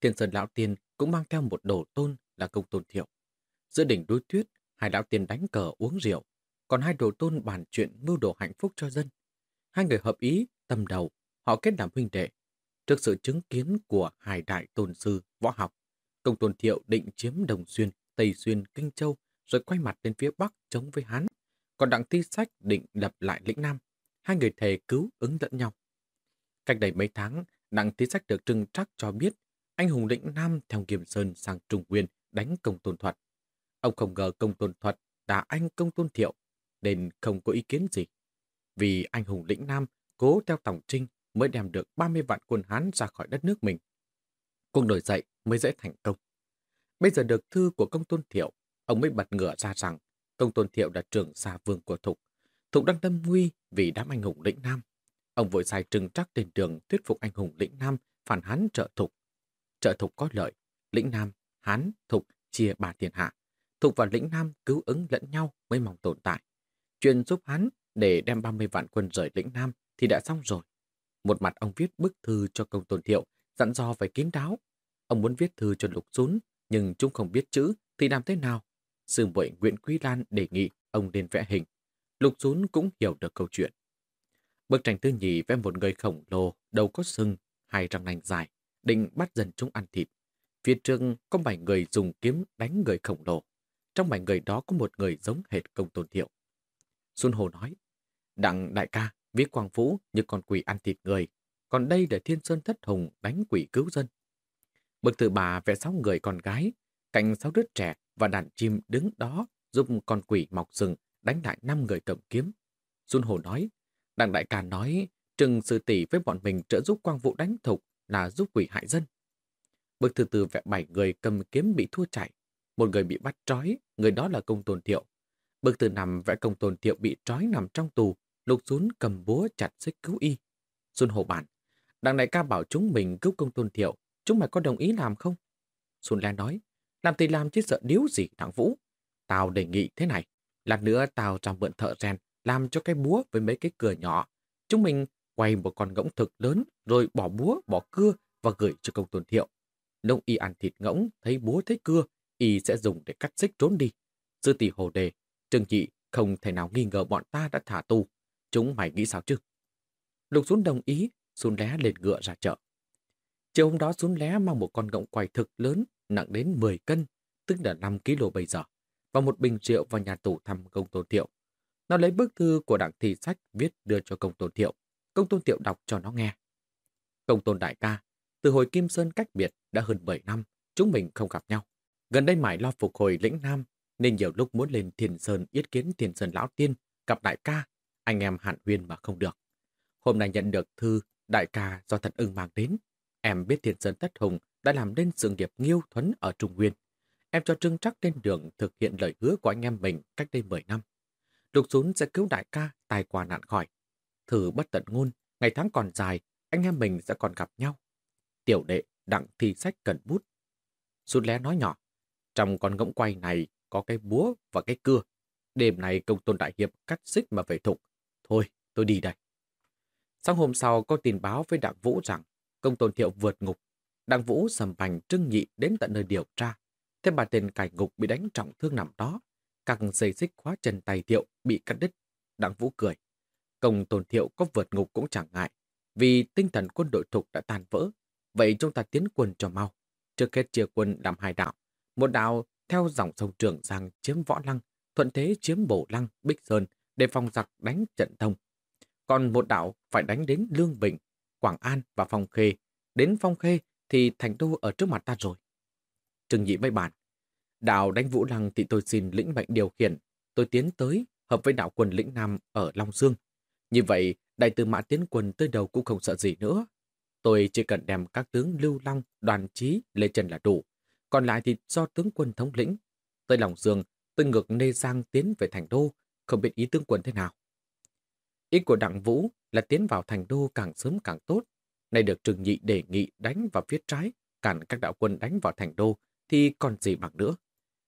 Thiên Sơn Lão Tiên cũng mang theo một đồ tôn là công tôn thiệu. Giữa đỉnh núi tuyết, hai lão tiên đánh cờ uống rượu, còn hai đồ tôn bàn chuyện mưu đồ hạnh phúc cho dân. Hai người hợp ý, tâm đầu, họ kết làm huynh đệ. Trước sự chứng kiến của hai đại tôn sư võ học, công tôn thiệu định chiếm Đồng Xuyên, Tây Xuyên, Kinh Châu, rồi quay mặt lên phía Bắc chống với Hán. Còn đặng thi sách định lập lại lĩnh Nam. Hai người thề cứu ứng lẫn nhau. Cách đây mấy tháng, đặng thi sách được trưng trắc cho biết anh hùng lĩnh Nam theo Kiềm Sơn sang Trung Nguyên đánh công tôn thuật. Ông không ngờ công tôn thuật đã anh công tôn thiệu, nên không có ý kiến gì. Vì anh hùng lĩnh Nam cố theo Tổng Trinh mới đem được 30 vạn quân Hán ra khỏi đất nước mình. Cuộc nổi dậy mới dễ thành công. Bây giờ được thư của công tôn thiệu, ông mới bật ngựa ra rằng công tôn thiệu là trưởng xa vương của Thục. Thục đang tâm nguy vì đám anh hùng lĩnh Nam. Ông vội sai trừng trắc trên đường thuyết phục anh hùng lĩnh Nam phản Hán trợ Thục. Trợ Thục có lợi, lĩnh Nam, Hán, Thục chia ba thiên hạ. Thục và lĩnh Nam cứu ứng lẫn nhau mới mong tồn tại. Chuyện giúp hắn để đem 30 vạn quân rời lĩnh Nam thì đã xong rồi. Một mặt ông viết bức thư cho công tôn thiệu, dặn dò phải kín đáo. Ông muốn viết thư cho lục xuống, nhưng chúng không biết chữ thì làm thế nào? Sư muội Nguyễn Quý Lan đề nghị ông nên vẽ hình. Lục xuống cũng hiểu được câu chuyện. Bức tranh thứ nhì vẽ một người khổng lồ, đầu có sừng, hai răng nanh dài, định bắt dần chúng ăn thịt. Phía trước có bảy người dùng kiếm đánh người khổng lồ. Trong bảy người đó có một người giống hệt công tôn thiệu. Xuân Hồ nói, Đặng đại ca, viết Quang Vũ như con quỷ ăn thịt người, còn đây để Thiên Sơn Thất Hùng đánh quỷ cứu dân. Bực từ bà vẽ sáu người con gái, cạnh sáu đứa trẻ và đàn chim đứng đó giúp con quỷ mọc rừng đánh lại năm người cầm kiếm. Xuân Hồ nói, Đặng đại ca nói, trừng sư tỷ với bọn mình trợ giúp Quang Vũ đánh thục là giúp quỷ hại dân. Bực từ từ vẽ bảy người cầm kiếm bị thua chạy, một người bị bắt trói, người đó là công tôn thiệu. Bức từ nằm vẽ công tôn thiệu bị trói nằm trong tù, lục xuống cầm búa chặt xích cứu y. Xuân Hồ bản, đằng đại ca bảo chúng mình cứu công tôn thiệu, chúng mày có đồng ý làm không? Xuân Lan nói, làm thì làm chứ sợ điếu gì đặng Vũ. Tao đề nghị thế này, lát nữa tao cho mượn thợ rèn, làm cho cái búa với mấy cái cửa nhỏ. Chúng mình quay một con ngỗng thực lớn, rồi bỏ búa, bỏ cưa và gửi cho công tôn thiệu. nông y ăn thịt ngỗng, thấy búa thấy cưa, y sẽ dùng để cắt xích trốn đi. Sư tỷ hồ đề, Trương Nhị không thể nào nghi ngờ bọn ta đã thả tù. Chúng mày nghĩ sao chứ? Lục xuống đồng ý, Xuân Lé lên ngựa ra chợ. Chiều hôm đó Xuân Lé mang một con ngỗng quài thực lớn nặng đến 10 cân, tức là 5 kg bây giờ, và một bình rượu vào nhà tù thăm công tôn thiệu. Nó lấy bức thư của đảng thi sách viết đưa cho công tôn thiệu. Công tôn thiệu đọc cho nó nghe. Công tôn đại ca, từ hồi Kim Sơn cách biệt đã hơn 7 năm, chúng mình không gặp nhau. Gần đây mãi lo phục hồi lĩnh Nam, nên nhiều lúc muốn lên Thiền Sơn yết kiến Thiền Sơn Lão Tiên, gặp đại ca, anh em hạn huyên mà không được. Hôm nay nhận được thư đại ca do thần ưng mang đến. Em biết Thiền Sơn Tất Hùng đã làm nên sự nghiệp nghiêu thuấn ở Trung Nguyên. Em cho Trưng Trắc trên đường thực hiện lời hứa của anh em mình cách đây 10 năm. Lục Sún sẽ cứu đại ca tài quả nạn khỏi. Thử bất tận ngôn, ngày tháng còn dài, anh em mình sẽ còn gặp nhau. Tiểu đệ đặng thi sách cần bút. Xuân lé nói nhỏ, Trong con ngỗng quay này có cái búa và cái cưa. Đêm này công tôn đại hiệp cắt xích mà về thục. Thôi, tôi đi đây. Sáng hôm sau có tin báo với Đặng Vũ rằng công tôn thiệu vượt ngục. Đặng Vũ sầm bành trưng nhị đến tận nơi điều tra. Thế bà tên cải ngục bị đánh trọng thương nằm đó. Các dây xích khóa chân tay thiệu bị cắt đứt. Đặng Vũ cười. Công tôn thiệu có vượt ngục cũng chẳng ngại. Vì tinh thần quân đội thục đã tàn vỡ. Vậy chúng ta tiến quân cho mau. Trước hết chia quân làm hai đạo. Một đạo theo dòng sông Trường Giang chiếm Võ Lăng, thuận thế chiếm Bổ Lăng, Bích Sơn để phòng giặc đánh trận thông. Còn một đạo phải đánh đến Lương Bình, Quảng An và Phong Khê. Đến Phong Khê thì thành đô ở trước mặt ta rồi. Trừng nhị với bạn. Đạo đánh Vũ Lăng thì tôi xin lĩnh mệnh điều khiển. Tôi tiến tới hợp với đạo quân lĩnh Nam ở Long Dương. Như vậy, đại tư mã tiến quân tới đầu cũng không sợ gì nữa. Tôi chỉ cần đem các tướng Lưu Long, Đoàn Chí Lê Trần là đủ. Còn lại thì do tướng quân thống lĩnh. Tới lòng giường tôi ngược Nê Giang tiến về thành đô, không biết ý tướng quân thế nào. Ý của Đặng Vũ là tiến vào thành đô càng sớm càng tốt. Này được Trừng Nhị đề nghị đánh vào phía trái, cản các đạo quân đánh vào thành đô, thì còn gì bằng nữa.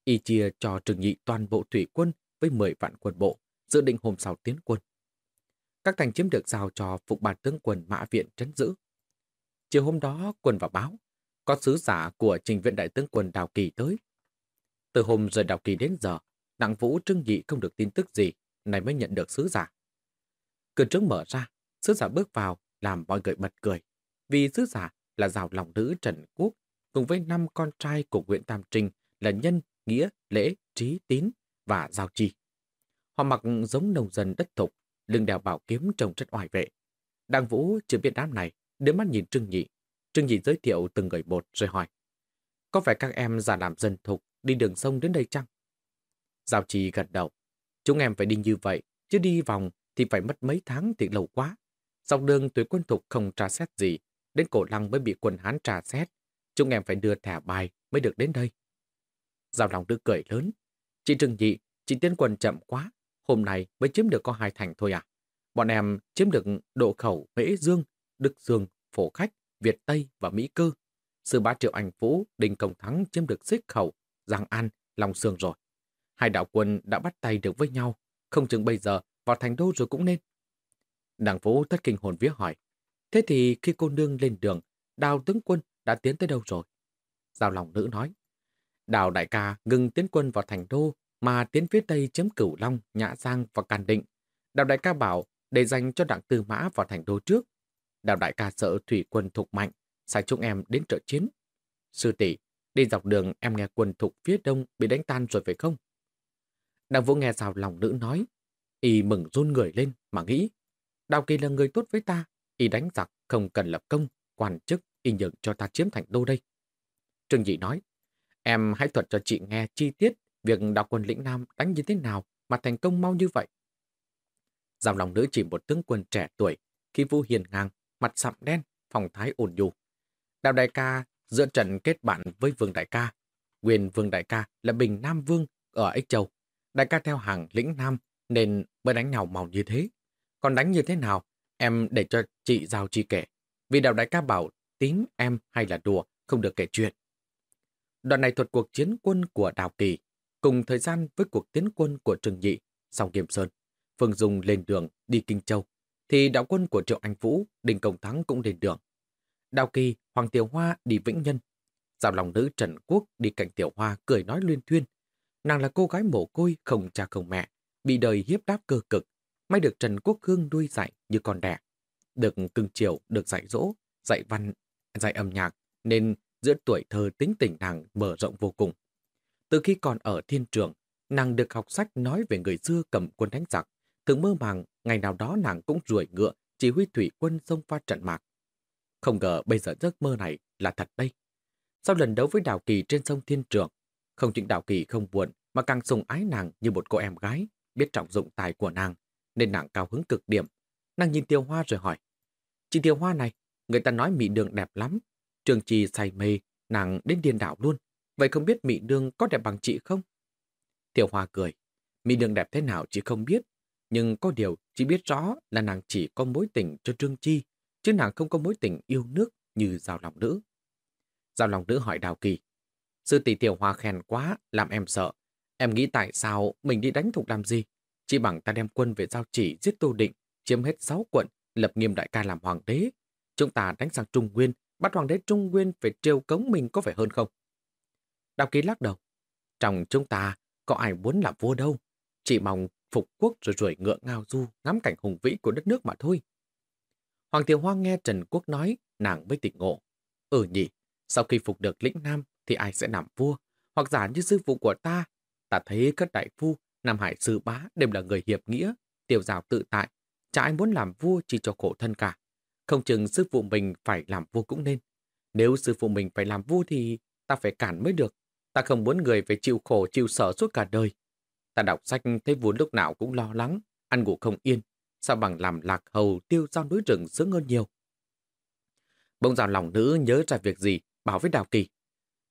Y chia cho Trừng Nhị toàn bộ thủy quân với 10 vạn quân bộ, dự định hôm sau tiến quân. Các thành chiếm được giao cho phục bản tướng quân Mã Viện trấn giữ. Chiều hôm đó, quân vào báo, có sứ giả của trình viện đại tướng quân Đào Kỳ tới. Từ hôm rời Đào Kỳ đến giờ, Đặng Vũ Trưng Nhị không được tin tức gì, này mới nhận được sứ giả. Cửa trướng mở ra, sứ giả bước vào, làm mọi người bật cười. Vì sứ giả là rào lòng nữ Trần Quốc, cùng với năm con trai của Nguyễn Tam Trinh là Nhân, Nghĩa, Lễ, Trí, Tín và Giao Chi. Họ mặc giống nông dân đất thục, lưng đèo bảo kiếm trông rất oai vệ. Đặng Vũ chưa biết đám này, đưa mắt nhìn Trưng Nhị, Trương Nhị giới thiệu từng người một rồi hỏi. Có phải các em giả làm dân thục đi đường sông đến đây chăng? Giao trì gật đầu. Chúng em phải đi như vậy, chứ đi vòng thì phải mất mấy tháng thì lâu quá. Dọc đường tuyến quân thục không tra xét gì, đến cổ lăng mới bị quân Hán tra xét. Chúng em phải đưa thẻ bài mới được đến đây. Giao lòng đưa cười lớn. Chị Trương Nhị, chị tiến quân chậm quá. Hôm nay mới chiếm được có hai thành thôi à? Bọn em chiếm được độ khẩu Mễ Dương, Đức Dương, Phổ Khách Việt Tây và Mỹ Cư, Sư bá triệu anh Vũ, Đinh Công Thắng chiếm được xích khẩu, Giang An, Long Sương rồi. Hai đạo quân đã bắt tay được với nhau, không chừng bây giờ vào thành đô rồi cũng nên. Đảng Vũ thất kinh hồn vía hỏi, thế thì khi cô nương lên đường, đào tướng quân đã tiến tới đâu rồi? Giao lòng nữ nói, đào đại ca ngừng tiến quân vào thành đô mà tiến phía tây chiếm cửu long, nhã giang và càn định. Đào đại ca bảo để dành cho đảng tư mã vào thành đô trước, Đào đại ca sợ thủy quân thục mạnh, sai chúng em đến trợ chiến. Sư tỷ, đi dọc đường em nghe quân thục phía đông bị đánh tan rồi phải không? Đào vũ nghe rào lòng nữ nói, y mừng run người lên mà nghĩ, Đào kỳ là người tốt với ta, y đánh giặc không cần lập công, quan chức y nhượng cho ta chiếm thành đô đây. Trương Dị nói, em hãy thuật cho chị nghe chi tiết việc đào quân lĩnh Nam đánh như thế nào mà thành công mau như vậy. Giao lòng nữ chỉ một tướng quân trẻ tuổi, khi vũ hiền ngang, mặt sạm đen, phòng thái ổn nhu. Đào đại ca giữa trận kết bạn với vương đại ca. Quyền vương đại ca là Bình Nam Vương ở Ích Châu. Đại ca theo hàng lĩnh Nam nên mới đánh nhau màu như thế. Còn đánh như thế nào, em để cho chị giao chi kể. Vì đào đại ca bảo tín em hay là đùa, không được kể chuyện. Đoạn này thuật cuộc chiến quân của Đào Kỳ, cùng thời gian với cuộc tiến quân của Trừng Nhị, song Kiềm Sơn. Phương Dung lên đường đi Kinh Châu, thì đạo quân của Triệu Anh Vũ, Đình Công Thắng cũng lên đường. Đào Kỳ, Hoàng Tiểu Hoa đi Vĩnh Nhân. Giao lòng nữ Trần Quốc đi cạnh Tiểu Hoa cười nói luyên thuyên. Nàng là cô gái mồ côi không cha không mẹ, bị đời hiếp đáp cơ cực, may được Trần Quốc Hương nuôi dạy như con đẻ. Được cưng chiều, được dạy dỗ, dạy văn, dạy âm nhạc, nên giữa tuổi thơ tính tình nàng mở rộng vô cùng. Từ khi còn ở thiên trường, nàng được học sách nói về người xưa cầm quân đánh giặc, thường mơ màng ngày nào đó nàng cũng ruồi ngựa chỉ huy thủy quân xông pha trận mạc. Không ngờ bây giờ giấc mơ này là thật đây. Sau lần đấu với Đào Kỳ trên sông Thiên Trường, không chỉ Đào Kỳ không buồn mà càng sùng ái nàng như một cô em gái, biết trọng dụng tài của nàng, nên nàng cao hứng cực điểm. Nàng nhìn Tiêu Hoa rồi hỏi, Chị Tiêu Hoa này, người ta nói Mỹ Đường đẹp lắm. Trường Trì say mê, nàng đến điên đảo luôn. Vậy không biết Mỹ Đường có đẹp bằng chị không? Tiêu Hoa cười, Mỹ Đường đẹp thế nào chị không biết, nhưng có điều chỉ biết rõ là nàng chỉ có mối tình cho Trương Chi, chứ nàng không có mối tình yêu nước như Giao Lòng Nữ. Giao Lòng Nữ hỏi Đào Kỳ, Sư tỷ tiểu hoa khen quá, làm em sợ. Em nghĩ tại sao mình đi đánh thục làm gì? Chỉ bằng ta đem quân về giao chỉ giết Tô Định, chiếm hết sáu quận, lập nghiêm đại ca làm hoàng đế. Chúng ta đánh sang Trung Nguyên, bắt hoàng đế Trung Nguyên phải trêu cống mình có phải hơn không? Đào kỳ lắc đầu. Trong chúng ta, có ai muốn làm vua đâu. Chỉ mong phục quốc rồi rồi ngựa ngao du, ngắm cảnh hùng vĩ của đất nước mà thôi. Hoàng Tiểu Hoa nghe Trần Quốc nói, nàng mới tỉnh ngộ. Ừ nhỉ, sau khi phục được lĩnh Nam thì ai sẽ làm vua? Hoặc giả như sư phụ của ta, ta thấy các đại phu, Nam Hải sư bá đều là người hiệp nghĩa, tiểu giáo tự tại. Chả ai muốn làm vua chỉ cho khổ thân cả. Không chừng sư phụ mình phải làm vua cũng nên. Nếu sư phụ mình phải làm vua thì ta phải cản mới được. Ta không muốn người phải chịu khổ chịu sở suốt cả đời. Ta đọc sách thấy vốn lúc nào cũng lo lắng, ăn ngủ không yên. Sao bằng làm lạc hầu tiêu giao núi rừng sướng hơn nhiều. Bỗng dào lòng nữ nhớ ra việc gì, bảo với Đào Kỳ.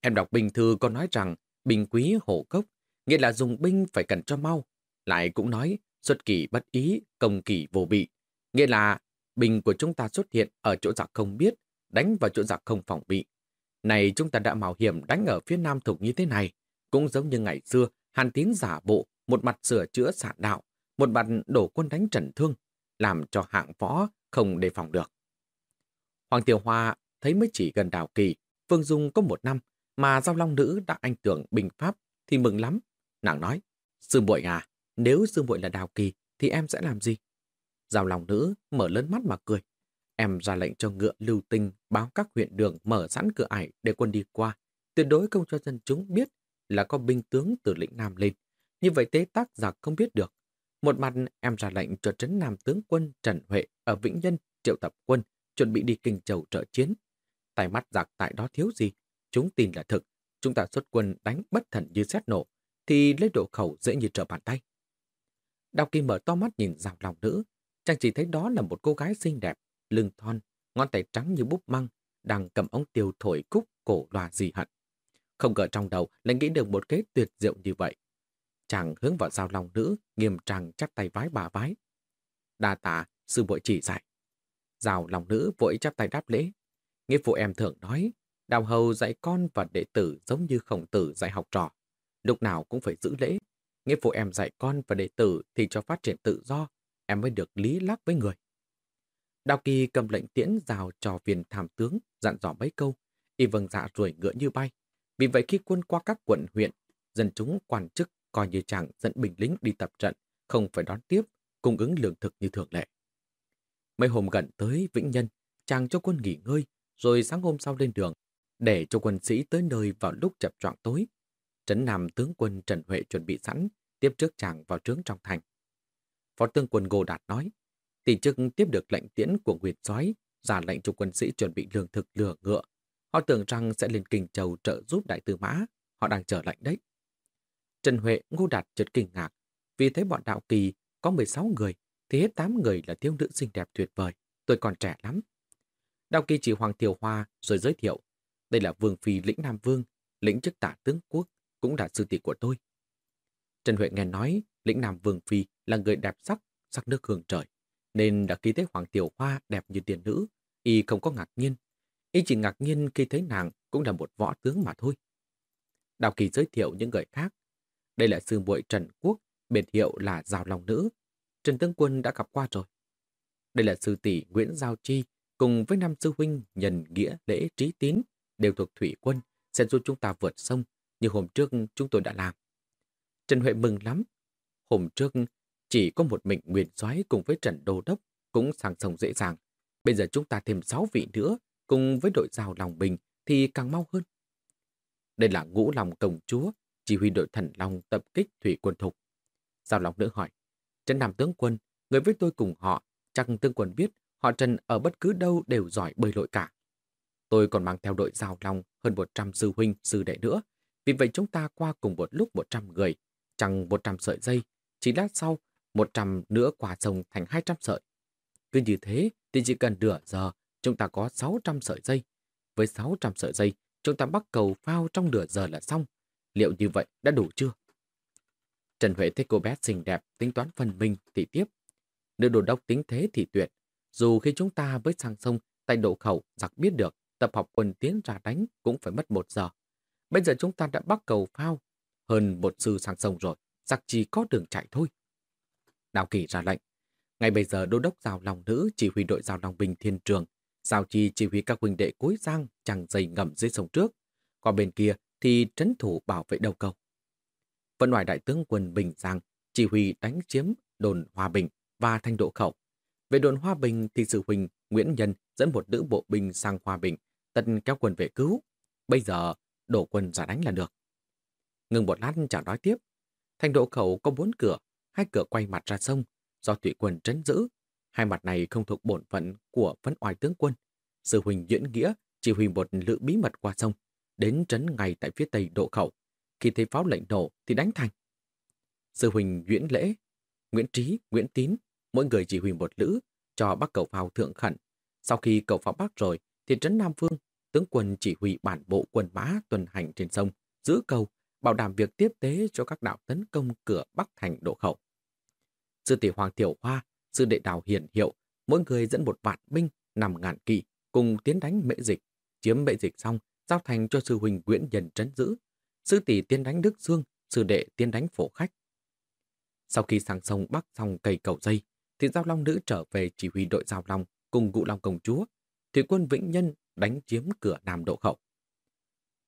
Em đọc bình thư có nói rằng bình quý hổ cốc, nghĩa là dùng binh phải cần cho mau. Lại cũng nói xuất kỳ bất ý, công kỳ vô bị. Nghĩa là bình của chúng ta xuất hiện ở chỗ giặc không biết, đánh vào chỗ giặc không phòng bị. Này chúng ta đã mạo hiểm đánh ở phía nam thục như thế này, cũng giống như ngày xưa, Hàn Tín giả bộ, một mặt sửa chữa xạ đạo, một mặt đổ quân đánh trần thương, làm cho hạng võ không đề phòng được. Hoàng Tiểu Hoa thấy mới chỉ gần đảo kỳ, Phương Dung có một năm, mà giao long nữ đã anh tưởng bình pháp thì mừng lắm. Nàng nói, sư muội à, nếu sư muội là đào kỳ thì em sẽ làm gì? Giao long nữ mở lớn mắt mà cười. Em ra lệnh cho ngựa lưu tinh báo các huyện đường mở sẵn cửa ải để quân đi qua. Tuyệt đối không cho dân chúng biết là có binh tướng từ lĩnh Nam lên. Như vậy tế tác giặc không biết được. Một mặt em ra lệnh cho trấn Nam tướng quân Trần Huệ ở Vĩnh Nhân triệu tập quân, chuẩn bị đi Kinh Châu trợ chiến. Tài mắt giặc tại đó thiếu gì? Chúng tin là thực. Chúng ta xuất quân đánh bất thần như xét nổ, thì lấy độ khẩu dễ như trở bàn tay. Đào Kỳ mở to mắt nhìn rào lòng nữ. Chàng chỉ thấy đó là một cô gái xinh đẹp, lưng thon, ngón tay trắng như búp măng, đang cầm ống tiêu thổi cúc cổ loà gì hận. Không ngờ trong đầu lại nghĩ được một kế tuyệt diệu như vậy. Chàng hướng vào giao lòng nữ, nghiêm trang chắp tay vái bà vái. Đa tạ, sư muội chỉ dạy. Giao lòng nữ vội chắp tay đáp lễ. Nghĩa phụ em thường nói, đào hầu dạy con và đệ tử giống như khổng tử dạy học trò. Lúc nào cũng phải giữ lễ. Nghĩa phụ em dạy con và đệ tử thì cho phát triển tự do, em mới được lý lắc với người. Đào Kỳ cầm lệnh tiễn rào cho viên tham tướng, dặn dò mấy câu, y vâng dạ ruồi ngựa như bay. Vì vậy khi quân qua các quận huyện, dân chúng quan chức coi như chàng dẫn binh lính đi tập trận, không phải đón tiếp, cung ứng lương thực như thường lệ. Mấy hôm gần tới Vĩnh Nhân, chàng cho quân nghỉ ngơi, rồi sáng hôm sau lên đường, để cho quân sĩ tới nơi vào lúc chập choạng tối. Trấn Nam tướng quân Trần Huệ chuẩn bị sẵn, tiếp trước chàng vào trướng trong thành. Phó tướng quân Ngô Đạt nói, tỷ chức tiếp được lệnh tiễn của Nguyệt Soái ra lệnh cho quân sĩ chuẩn bị lương thực lừa ngựa. Họ tưởng rằng sẽ lên Kinh Châu trợ giúp đại tư mã, họ đang chờ lệnh đấy. Trần Huệ, Ngô Đạt chợt kinh ngạc, vì thấy bọn đạo kỳ có 16 người, thì hết 8 người là thiếu nữ xinh đẹp tuyệt vời, tôi còn trẻ lắm. Đạo kỳ chỉ Hoàng Thiều Hoa rồi giới thiệu, đây là Vương Phi lĩnh Nam Vương, lĩnh chức tả tướng quốc, cũng là sư tỷ của tôi. Trần Huệ nghe nói lĩnh Nam Vương Phi là người đẹp sắc, sắc nước hương trời, nên đã ký thấy Hoàng Tiểu Hoa đẹp như tiền nữ, y không có ngạc nhiên. Y chỉ ngạc nhiên khi thấy nàng cũng là một võ tướng mà thôi. Đào Kỳ giới thiệu những người khác. Đây là sư muội Trần Quốc, biệt hiệu là Giao Long Nữ. Trần Tướng Quân đã gặp qua rồi. Đây là sư tỷ Nguyễn Giao Chi, cùng với năm sư huynh Nhân Nghĩa Lễ Trí Tín, đều thuộc thủy quân, sẽ giúp chúng ta vượt sông như hôm trước chúng tôi đã làm. Trần Huệ mừng lắm. Hôm trước chỉ có một mình Nguyên Soái cùng với Trần Đô Đốc cũng sang sông dễ dàng. Bây giờ chúng ta thêm 6 vị nữa cùng với đội rào lòng bình thì càng mau hơn. Đây là ngũ lòng công chúa, chỉ huy đội thần long tập kích thủy quân thục. Giao lòng nữ hỏi, Trần Nam tướng quân, người với tôi cùng họ, chắc tướng quân biết họ Trần ở bất cứ đâu đều giỏi bơi lội cả. Tôi còn mang theo đội giao long hơn 100 sư huynh, sư đệ nữa. Vì vậy chúng ta qua cùng một lúc 100 người, chẳng 100 sợi dây, chỉ lát sau 100 nữa quả sông thành 200 sợi. Cứ như thế thì chỉ cần nửa giờ chúng ta có 600 sợi dây. Với 600 sợi dây, chúng ta bắt cầu phao trong nửa giờ là xong. Liệu như vậy đã đủ chưa? Trần Huệ thấy cô bé xinh đẹp, tính toán phần mình thì tiếp. Nữ đồ đốc tính thế thì tuyệt. Dù khi chúng ta với sang sông, tay độ khẩu, giặc biết được tập học quân tiến ra đánh cũng phải mất một giờ. Bây giờ chúng ta đã bắt cầu phao, hơn một sư sang sông rồi, giặc chỉ có đường chạy thôi. Đào Kỳ ra lệnh. Ngay bây giờ đô đốc rào lòng nữ chỉ huy đội rào lòng bình thiên trường, Giao Chi chỉ huy các huynh đệ cuối giang chẳng dày ngầm dưới sông trước. Còn bên kia thì trấn thủ bảo vệ đầu cầu. Vận ngoài đại tướng quân Bình Giang chỉ huy đánh chiếm đồn Hòa Bình và thanh độ khẩu. Về đồn Hòa Bình thì sự huynh Nguyễn Nhân dẫn một nữ bộ binh sang Hòa Bình, tận kéo quân về cứu. Bây giờ đổ quân ra đánh là được. Ngừng một lát chẳng nói tiếp. Thành độ khẩu có bốn cửa, hai cửa quay mặt ra sông, do thủy quân trấn giữ. Hai mặt này không thuộc bổn phận của vấn oai tướng quân. Sư huynh Diễn Nghĩa chỉ huy một lữ bí mật qua sông, đến trấn ngay tại phía tây độ khẩu. Khi thấy pháo lệnh nổ thì đánh thành. Sư huynh Nguyễn Lễ, Nguyễn Trí, Nguyễn Tín, mỗi người chỉ huy một lữ cho bắc cầu pháo thượng khẩn. Sau khi cầu pháo bắc rồi, thì trấn Nam phương tướng quân chỉ huy bản bộ quân mã tuần hành trên sông, giữ cầu, bảo đảm việc tiếp tế cho các đạo tấn công cửa Bắc Thành độ khẩu. Sư tỷ Hoàng Tiểu Hoa, sư đệ đào hiển hiệu, mỗi người dẫn một vạn binh, nằm ngàn kỵ, cùng tiến đánh mễ dịch. Chiếm mễ dịch xong, giao thành cho sư huynh Nguyễn Dần trấn giữ. Sư tỷ tiến đánh Đức Dương, sư đệ tiến đánh phổ khách. Sau khi sang sông Bắc xong cây cầu dây, thì Giao Long Nữ trở về chỉ huy đội Giao Long cùng Ngụ Long Công Chúa. Thủy quân Vĩnh Nhân đánh chiếm cửa Nam Độ Khẩu.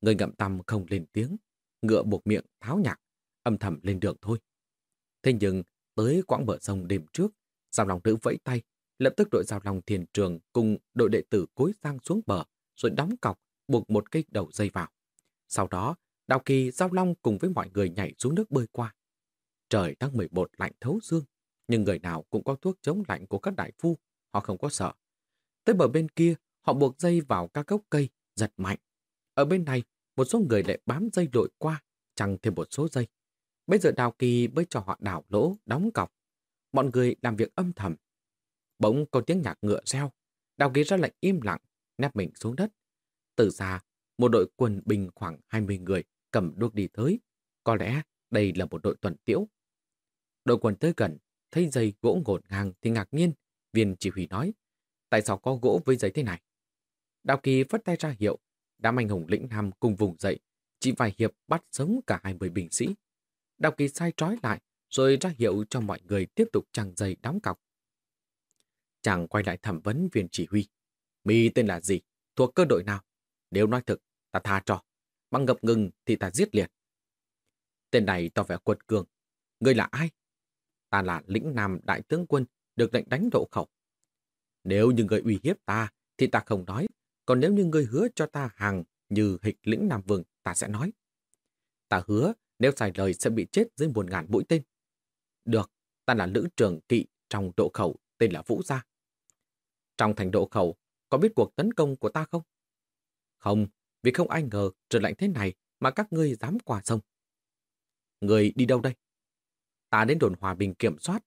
Người ngậm tăm không lên tiếng, ngựa buộc miệng tháo nhạc, âm thầm lên đường thôi. Thế nhưng, tới quãng bờ sông đêm trước, Giao Long Nữ vẫy tay, lập tức đội Giao Long Thiền Trường cùng đội đệ tử cối sang xuống bờ, rồi đóng cọc, buộc một cây đầu dây vào. Sau đó, Đào Kỳ Giao Long cùng với mọi người nhảy xuống nước bơi qua. Trời đang 11 lạnh thấu xương, nhưng người nào cũng có thuốc chống lạnh của các đại phu, họ không có sợ. Tới bờ bên kia, họ buộc dây vào các gốc cây, giật mạnh. Ở bên này, một số người lại bám dây đội qua, chẳng thêm một số dây. Bây giờ Đào Kỳ mới cho họ đảo lỗ, đóng cọc. Mọi người làm việc âm thầm. Bỗng có tiếng nhạc ngựa reo. Đào Kỳ ra lệnh im lặng, nép mình xuống đất. Từ xa, một đội quân binh khoảng 20 người cầm đuốc đi tới. Có lẽ đây là một đội tuần tiễu. Đội quân tới gần, thấy dây gỗ ngổn ngang thì ngạc nhiên. Viên chỉ huy nói, tại sao có gỗ với giấy thế này? Đào Kỳ phất tay ra hiệu, đám anh hùng lĩnh Nam cùng vùng dậy, chỉ vài hiệp bắt sống cả 20 binh sĩ. Đào Kỳ sai trói lại, rồi ra hiệu cho mọi người tiếp tục chàng dây đóng cọc. Chàng quay lại thẩm vấn viên chỉ huy. Mi tên là gì? Thuộc cơ đội nào? Nếu nói thực, ta tha cho. Bằng ngập ngừng thì ta giết liền. Tên này tỏ vẻ quật cường. Người là ai? Ta là lĩnh Nam đại tướng quân, được lệnh đánh độ khẩu. Nếu như người uy hiếp ta, thì ta không nói. Còn nếu như người hứa cho ta hàng như hịch lĩnh Nam Vương, ta sẽ nói. Ta hứa nếu sai lời sẽ bị chết dưới buồn ngàn mũi tên. Được, ta là lữ trưởng kỵ trong độ khẩu tên là Vũ Gia. Trong thành độ khẩu, có biết cuộc tấn công của ta không? Không, vì không ai ngờ trời lạnh thế này mà các ngươi dám qua sông. Người đi đâu đây? Ta đến đồn hòa bình kiểm soát.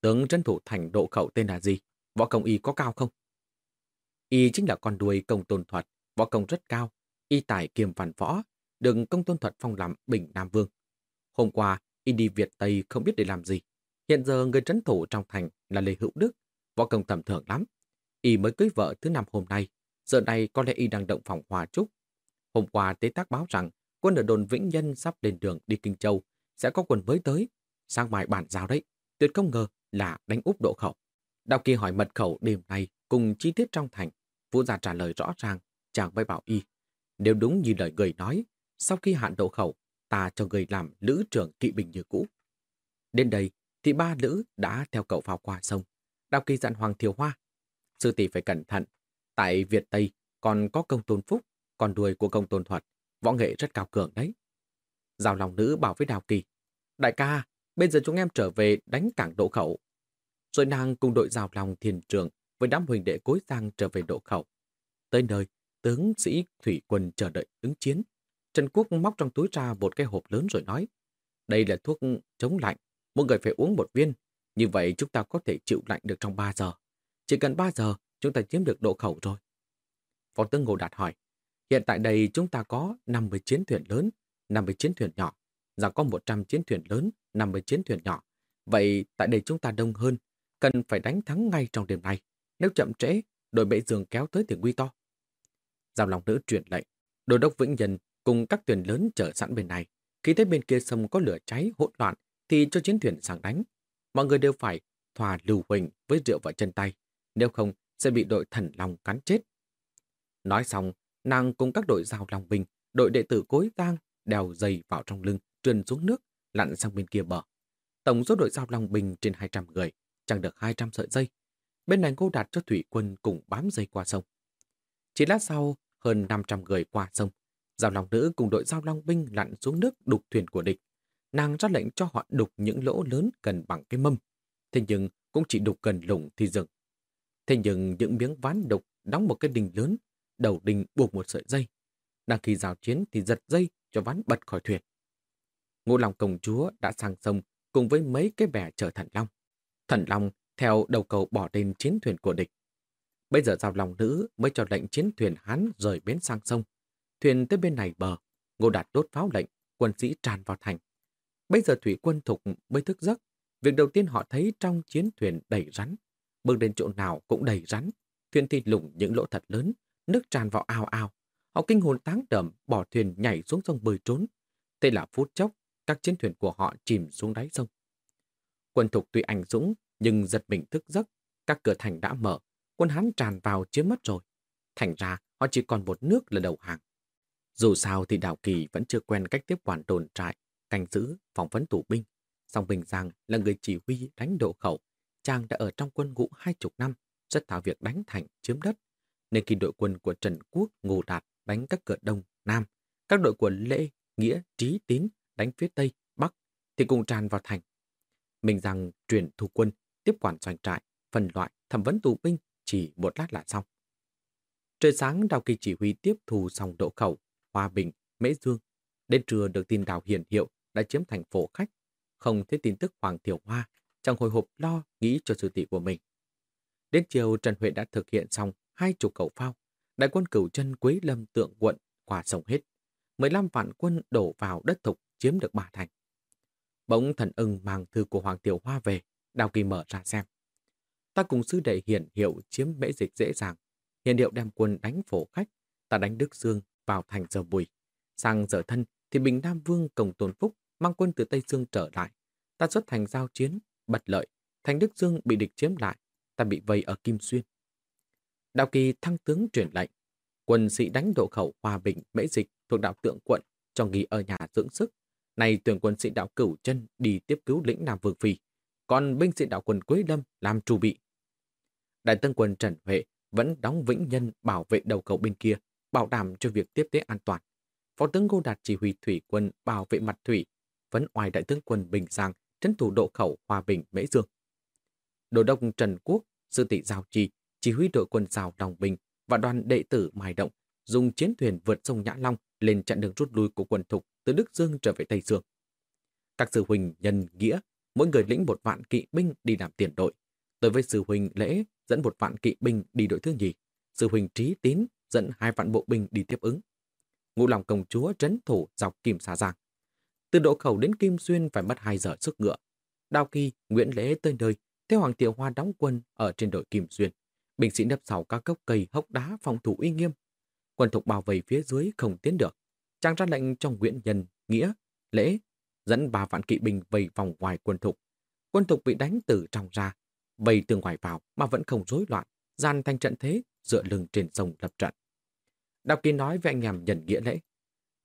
Tướng trấn thủ thành độ khẩu tên là gì? Võ công y có cao không? Y chính là con đuôi công tôn thuật, võ công rất cao. Y tài kiềm phản võ, đừng công tôn thuật phong làm Bình Nam Vương. Hôm qua, Y đi Việt Tây không biết để làm gì. Hiện giờ người trấn thủ trong thành là Lê Hữu Đức, võ công tầm thường lắm. Y mới cưới vợ thứ năm hôm nay, giờ này có lẽ Y đang động phòng hòa trúc. Hôm qua tế tác báo rằng quân ở đồn Vĩnh Nhân sắp lên đường đi Kinh Châu, sẽ có quân mới tới. Sang mai bản giao đấy, tuyệt không ngờ là đánh úp độ khẩu. Đào Kỳ hỏi mật khẩu đêm nay cùng chi tiết trong thành. Vũ Gia trả lời rõ ràng, chàng mới bảo y. Nếu đúng như lời người nói, sau khi hạn độ khẩu, ta cho người làm lữ trưởng kỵ binh như cũ. Đến đây, thì ba lữ đã theo cậu vào qua sông. Đào Kỳ dặn Hoàng Thiều Hoa. Sư tỷ phải cẩn thận. Tại Việt Tây còn có công tôn phúc, còn đuôi của công tôn thuật. Võ nghệ rất cao cường đấy. Giao lòng nữ bảo với Đào Kỳ. Đại ca, bây giờ chúng em trở về đánh cảng độ khẩu. Rồi nàng cùng đội giao lòng thiền trường với đám huỳnh đệ cối giang trở về độ khẩu. Tới nơi, tướng sĩ thủy quân chờ đợi ứng chiến. Trần Quốc móc trong túi ra một cái hộp lớn rồi nói, đây là thuốc chống lạnh, mỗi người phải uống một viên, như vậy chúng ta có thể chịu lạnh được trong 3 giờ. Chỉ cần 3 giờ, chúng ta chiếm được độ khẩu rồi. Phó tướng Ngô Đạt hỏi, hiện tại đây chúng ta có 50 chiến thuyền lớn, 50 chiến thuyền nhỏ, rằng có 100 chiến thuyền lớn, 50 chiến thuyền nhỏ. Vậy tại đây chúng ta đông hơn, cần phải đánh thắng ngay trong đêm nay. Nếu chậm trễ, đội bệ giường kéo tới thì nguy to. Giao lòng nữ truyền lệnh, đô đốc Vĩnh Nhân cùng các thuyền lớn chở sẵn bên này. Khi thấy bên kia sông có lửa cháy hỗn loạn thì cho chiến thuyền sang đánh. Mọi người đều phải thòa lưu huỳnh với rượu vào chân tay, nếu không sẽ bị đội thần long cắn chết. Nói xong, nàng cùng các đội giao long binh, đội đệ tử cối tang đèo dây vào trong lưng, trườn xuống nước, lặn sang bên kia bờ. Tổng số đội giao long binh trên 200 người, chẳng được 200 sợi dây. Bên này cô đạt cho thủy quân cùng bám dây qua sông. Chỉ lát sau, hơn 500 người qua sông. Giao long nữ cùng đội giao long binh lặn xuống nước đục thuyền của địch. Nàng ra lệnh cho họ đục những lỗ lớn gần bằng cái mâm. Thế nhưng cũng chỉ đục gần lủng thì dừng. Thế nhưng những miếng ván đục đóng một cái đình lớn, đầu đình buộc một sợi dây. Đang khi giao chiến thì giật dây cho ván bật khỏi thuyền. Ngũ Long công chúa đã sang sông cùng với mấy cái bè chở thần long. Thần long theo đầu cầu bỏ lên chiến thuyền của địch. Bây giờ giao long nữ mới cho lệnh chiến thuyền Hán rời bến sang sông. Thuyền tới bên này bờ, Ngô Đạt đốt pháo lệnh, quân sĩ tràn vào thành. Bây giờ thủy quân thục mới thức giấc. Việc đầu tiên họ thấy trong chiến thuyền đầy rắn. Bước đến chỗ nào cũng đầy rắn. Thuyền thì lủng những lỗ thật lớn, nước tràn vào ao ao. Họ kinh hồn táng đầm, bỏ thuyền nhảy xuống sông bơi trốn. Thế là phút chốc, các chiến thuyền của họ chìm xuống đáy sông. Quân thục tuy ảnh dũng, nhưng giật mình thức giấc. Các cửa thành đã mở, quân Hán tràn vào chiếm mất rồi. Thành ra, họ chỉ còn một nước là đầu hàng. Dù sao thì Đào Kỳ vẫn chưa quen cách tiếp quản đồn trại, canh giữ, phỏng vấn tù binh. Song Bình Giang là người chỉ huy đánh độ khẩu. Chàng đã ở trong quân ngũ hai chục năm, rất thạo việc đánh thành, chiếm đất. Nên khi đội quân của Trần Quốc, Ngô Đạt đánh các cửa Đông, Nam, các đội của Lễ, Nghĩa, Trí, Tín đánh phía Tây, Bắc, thì cùng tràn vào thành. Mình rằng truyền thu quân, tiếp quản doanh trại, phân loại, thẩm vấn tù binh chỉ một lát là xong. Trời sáng Đào Kỳ chỉ huy tiếp thu xong độ khẩu, Hòa Bình, Mễ Dương. Đến trưa được tin Đào Hiền Hiệu đã chiếm thành phố khách. Không thấy tin tức Hoàng Thiểu Hoa, chẳng hồi hộp lo nghĩ cho sư tỷ của mình. Đến chiều Trần Huệ đã thực hiện xong hai chục cầu phao. Đại quân cửu chân Quế Lâm tượng quận qua sông hết. 15 vạn quân đổ vào đất thục chiếm được ba thành. Bỗng thần ưng mang thư của Hoàng Tiểu Hoa về, Đào Kỳ mở ra xem. Ta cùng sư đệ hiển hiệu chiếm mễ dịch dễ dàng. Hiển hiệu đem quân đánh phổ khách, ta đánh Đức Dương vào thành giờ bùi. Sang giờ thân thì Bình Nam Vương Cổng Tồn Phúc mang quân từ Tây Dương trở lại. Ta xuất thành giao chiến, bật lợi. Thành Đức Dương bị địch chiếm lại, ta bị vây ở Kim Xuyên. Đạo Kỳ thăng tướng truyền lệnh. Quân sĩ đánh độ khẩu Hòa Bình, Mễ Dịch thuộc đạo tượng quận cho nghỉ ở nhà dưỡng sức. Này tuyển quân sĩ đạo cửu chân đi tiếp cứu lĩnh Nam Vương Phi. Còn binh sĩ đạo quân Quế Lâm làm chủ bị. Đại tân quân Trần Huệ vẫn đóng vĩnh nhân bảo vệ đầu cầu bên kia, bảo đảm cho việc tiếp tế an toàn. Phó tướng Ngô Đạt chỉ huy thủy quân bảo vệ mặt thủy, Vấn oai đại tướng quân Bình Giang trấn thủ độ khẩu Hòa Bình, Mễ Dương. Đồ đốc Trần Quốc, sư tỷ Giao trì chỉ huy đội quân rào Đồng Bình và đoàn đệ tử Mai Động dùng chiến thuyền vượt sông Nhã Long lên chặn đường rút lui của quân thục từ Đức Dương trở về Tây Dương. Các sư huynh nhân nghĩa, mỗi người lĩnh một vạn kỵ binh đi làm tiền đội. Tới với sư huynh lễ dẫn một vạn kỵ binh đi đội thứ nhì. Sư huynh trí tín dẫn hai vạn bộ binh đi tiếp ứng. Ngũ lòng công chúa trấn thủ dọc Kim Sa Giang. Từ độ khẩu đến Kim Xuyên phải mất 2 giờ sức ngựa. Đao Kỳ, Nguyễn Lễ tới nơi, theo Hoàng Tiểu Hoa đóng quân ở trên đội Kim Xuyên. Binh sĩ nấp sau các gốc cây hốc đá phòng thủ uy nghiêm. Quân thục bảo vệ phía dưới không tiến được. Trang ra lệnh cho Nguyễn Nhân, Nghĩa, Lễ, dẫn ba vạn kỵ binh vây vòng ngoài quân thục. Quân thục bị đánh từ trong ra, vây từ ngoài vào mà vẫn không rối loạn, gian thành trận thế, dựa lưng trên sông lập trận. Đào Kỳ nói với anh em nhận nghĩa lễ.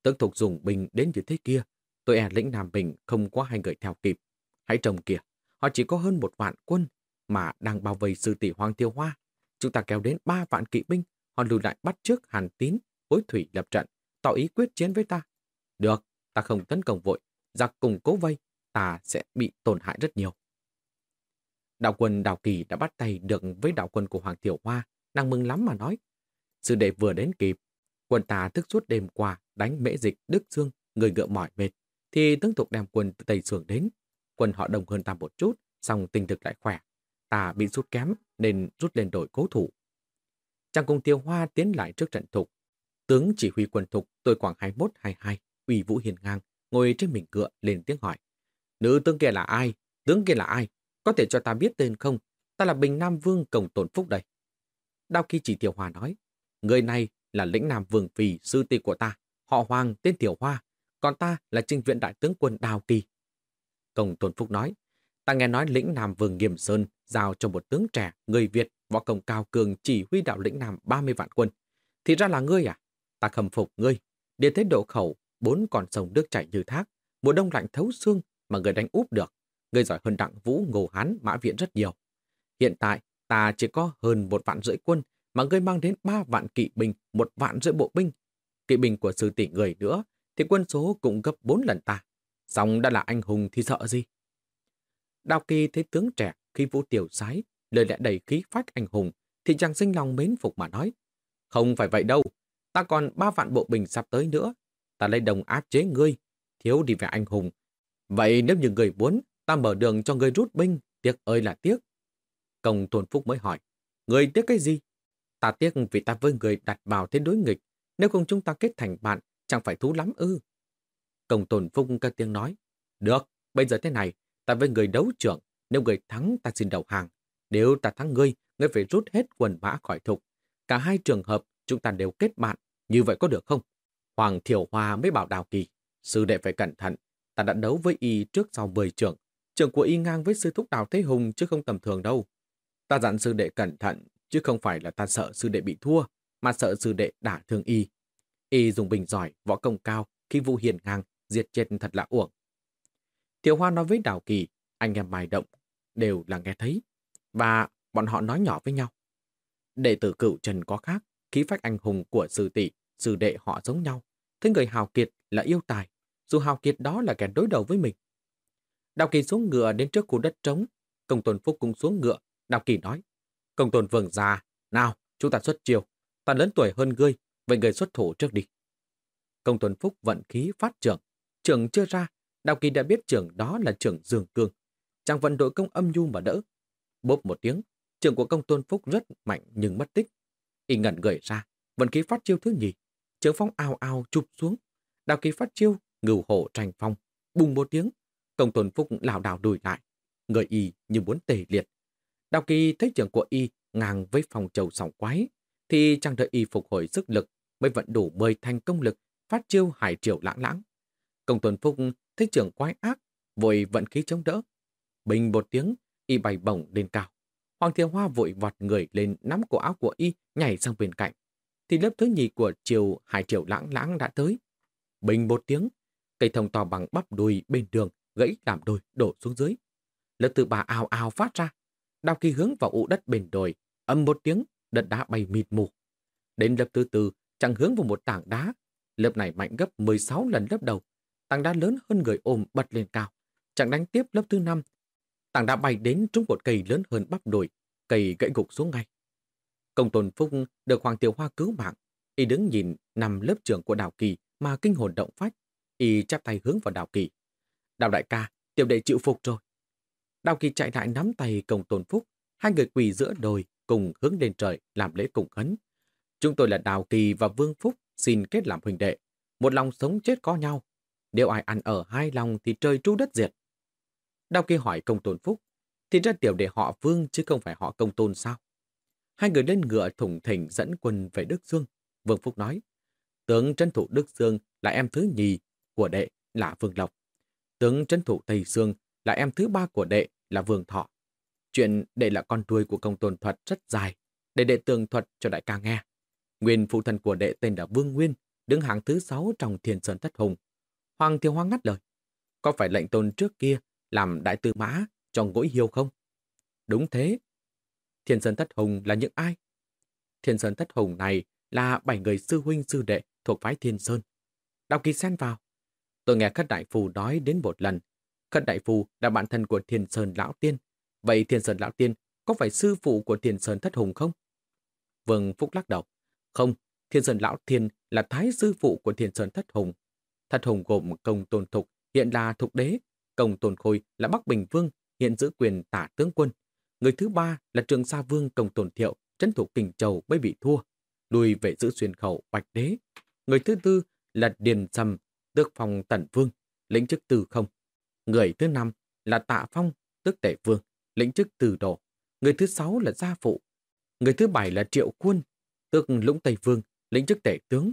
Tướng thục dùng binh đến như thế kia, tôi e lĩnh Nam Bình không có hai người theo kịp. Hãy trông kìa, họ chỉ có hơn một vạn quân mà đang bao vây sư tỷ Hoàng Tiêu Hoa. Chúng ta kéo đến ba vạn kỵ binh, họ lùi lại bắt trước Hàn Tín, hối thủy lập trận, tỏ ý quyết chiến với ta. Được, ta không tấn công vội, giặc cùng cố vây, ta sẽ bị tổn hại rất nhiều. Đạo quân Đào Kỳ đã bắt tay được với đạo quân của Hoàng Tiểu Hoa, đang mừng lắm mà nói. Sư đệ vừa đến kịp, quân ta thức suốt đêm qua đánh mễ dịch Đức Dương, người ngựa mỏi mệt, thì tướng tục đem quân từ Tây Sưởng đến. Quân họ đông hơn ta một chút, song tinh thực lại khỏe. Ta bị rút kém nên rút lên đội cố thủ. Chàng cùng Tiêu Hoa tiến lại trước trận thục. Tướng chỉ huy quân thục tuổi khoảng 21-22, uy vũ hiền ngang, ngồi trên mình cựa lên tiếng hỏi. Nữ tướng kia là ai? Tướng kia là ai? Có thể cho ta biết tên không? Ta là Bình Nam Vương Cổng Tổn Phúc đây. Đao khi chỉ Tiêu Hoa nói, người này là lĩnh Nam Vương Phi sư tỷ của ta, họ Hoàng tên Tiểu Hoa, còn ta là trinh viện đại tướng quân Đào Kỳ. Công Tôn Phúc nói, ta nghe nói lĩnh Nam Vương Nghiêm Sơn giao cho một tướng trẻ, người Việt, võ công cao cường chỉ huy đạo lĩnh Nam 30 vạn quân. Thì ra là ngươi à? Ta khâm phục ngươi. Địa thế độ khẩu, bốn con sông nước chảy như thác, mùa đông lạnh thấu xương mà người đánh úp được. Ngươi giỏi hơn đặng vũ ngô hán mã viện rất nhiều. Hiện tại, ta chỉ có hơn một vạn rưỡi quân, mà ngươi mang đến ba vạn kỵ binh, một vạn rưỡi bộ binh. Kỵ binh của sư tỷ người nữa, thì quân số cũng gấp bốn lần ta. Xong đã là anh hùng thì sợ gì? Đào kỳ thấy tướng trẻ khi vũ tiểu sái, lời lẽ đầy khí phách anh hùng, thì chàng sinh lòng mến phục mà nói. Không phải vậy đâu, ta còn ba vạn bộ binh sắp tới nữa. Ta lấy đồng áp chế ngươi, thiếu đi về anh hùng. Vậy nếu như người muốn, ta mở đường cho ngươi rút binh, tiếc ơi là tiếc. Công Tôn Phúc mới hỏi, người tiếc cái gì? Ta tiếc vì ta với người đặt vào thế đối nghịch, nếu không chúng ta kết thành bạn, chẳng phải thú lắm ư. Công tồn Phúc các tiếng nói, được, bây giờ thế này, ta với người đấu trưởng, nếu người thắng ta xin đầu hàng. Nếu ta thắng ngươi, ngươi phải rút hết quần mã khỏi thục. Cả hai trường hợp chúng ta đều kết bạn, như vậy có được không? Hoàng Thiểu Hoa mới bảo Đào Kỳ, sư đệ phải cẩn thận. Ta đã đấu với y trước sau mười trưởng. Trưởng của y ngang với sư thúc Đào Thế Hùng chứ không tầm thường đâu. Ta dặn sư đệ cẩn thận, chứ không phải là ta sợ sư đệ bị thua, mà sợ sư đệ đả thương y. Y dùng bình giỏi, võ công cao, khi vụ hiền ngang, diệt chết thật là uổng. tiểu Hoa nói với Đào Kỳ, anh em bài động, đều là nghe thấy. Và bọn họ nói nhỏ với nhau. Đệ tử cựu trần có khác, khí phách anh hùng của sư tỷ, sư đệ họ giống nhau. Thế người hào kiệt là yêu tài, dù hào kiệt đó là kẻ đối đầu với mình. Đào Kỳ xuống ngựa đến trước khu đất trống, công Tuần phúc cũng xuống ngựa. Đào Kỳ nói, công tôn vương già, nào, chúng ta xuất chiều. Ta lớn tuổi hơn ngươi, vậy người xuất thủ trước đi. Công tôn phúc vận khí phát trưởng. Trưởng chưa ra, Đào Kỳ đã biết trưởng đó là trưởng Dương Cương. Chàng vận đội công âm nhu mà đỡ. Bốp một tiếng, trưởng của công tôn phúc rất mạnh nhưng mất tích. Y ngẩn người ra, vận khí phát chiêu thứ nhì. Trường phong ao ao chụp xuống. Đào Kỳ phát chiêu, ngưu hổ tranh phong. Bùng một tiếng, công tôn phúc lảo đảo đùi lại. Người y như muốn tề liệt. Đào Kỳ thấy trưởng của y ngang với phòng trầu sòng quái, thì chẳng đợi y phục hồi sức lực mới vận đủ mười thành công lực phát chiêu hải triều lãng lãng. Công tuần phúc thấy trưởng quái ác, vội vận khí chống đỡ. Bình một tiếng, y bay bổng lên cao. Hoàng Thiên Hoa vội vọt người lên nắm cổ áo của y, nhảy sang bên cạnh. Thì lớp thứ nhì của triều hải triều lãng lãng đã tới. Bình một tiếng, cây thông to bằng bắp đùi bên đường gãy làm đôi đổ xuống dưới. Lớp thứ ba ào ào phát ra. Đào kỳ hướng vào ụ đất bên đồi, âm một tiếng, đất đá bay mịt mù. Đến lớp thứ tư, chẳng hướng vào một tảng đá. Lớp này mạnh gấp 16 lần lớp đầu. Tảng đá lớn hơn người ôm bật lên cao. Chẳng đánh tiếp lớp thứ năm. Tảng đá bay đến trúng một cây lớn hơn bắp đồi. Cây gãy gục xuống ngay. Công tôn phúc được Hoàng Tiểu Hoa cứu mạng. Y đứng nhìn nằm lớp trường của Đào Kỳ mà kinh hồn động phách. Y chắp tay hướng vào Đào Kỳ. Đào đại ca, tiểu đệ chịu phục rồi. Đào Kỳ chạy lại nắm tay công tôn phúc. Hai người quỳ giữa đồi cùng hướng lên trời làm lễ cùng khấn. Chúng tôi là Đào Kỳ và Vương Phúc, xin kết làm huynh đệ. Một lòng sống chết có nhau. Nếu ai ăn ở hai lòng thì trời tru đất diệt. Đào Kỳ hỏi công tôn Phúc. Thì ra tiểu đệ họ Vương chứ không phải họ công tôn sao? Hai người lên ngựa thủng thỉnh dẫn quân về Đức Dương. Vương Phúc nói. Tướng trấn thủ Đức Dương là em thứ nhì của đệ là Vương Lộc. Tướng trấn thủ Tây Dương là em thứ ba của đệ là Vương Thọ. Chuyện đây là con nuôi của công tôn thuật rất dài, để đệ tường thuật cho đại ca nghe. Nguyên phụ thần của đệ tên là Vương Nguyên, đứng hàng thứ sáu trong thiên sơn thất hùng. Hoàng Thiều Hoang ngắt lời. Có phải lệnh tôn trước kia làm đại tư mã cho ngỗi hiêu không? Đúng thế. Thiên sơn thất hùng là những ai? Thiên sơn thất hùng này là bảy người sư huynh sư đệ thuộc phái thiên sơn. Đào kỳ xen vào. Tôi nghe các Đại Phù nói đến một lần. Khất Đại Phù là bạn thân của Thiên Sơn Lão Tiên, Vậy Thiên Sơn Lão Tiên có phải sư phụ của Thiên Sơn Thất Hùng không? Vương Phúc lắc đầu. Không, Thiên Sơn Lão Tiên là thái sư phụ của Thiên Sơn Thất Hùng. Thất Hùng gồm công tôn thục, hiện là thục đế. Công tôn khôi là Bắc Bình Vương, hiện giữ quyền tả tướng quân. Người thứ ba là trường sa vương công tôn thiệu, trấn thủ kinh châu mới bị thua. Lùi về giữ xuyên khẩu bạch đế. Người thứ tư là Điền Sầm, tước phòng tần vương, lĩnh chức từ không. Người thứ năm là tạ phong, tức tể vương, lĩnh chức từ độ. Người thứ sáu là gia phụ. Người thứ bảy là triệu quân, tức lũng Tây Vương, lĩnh chức tể tướng.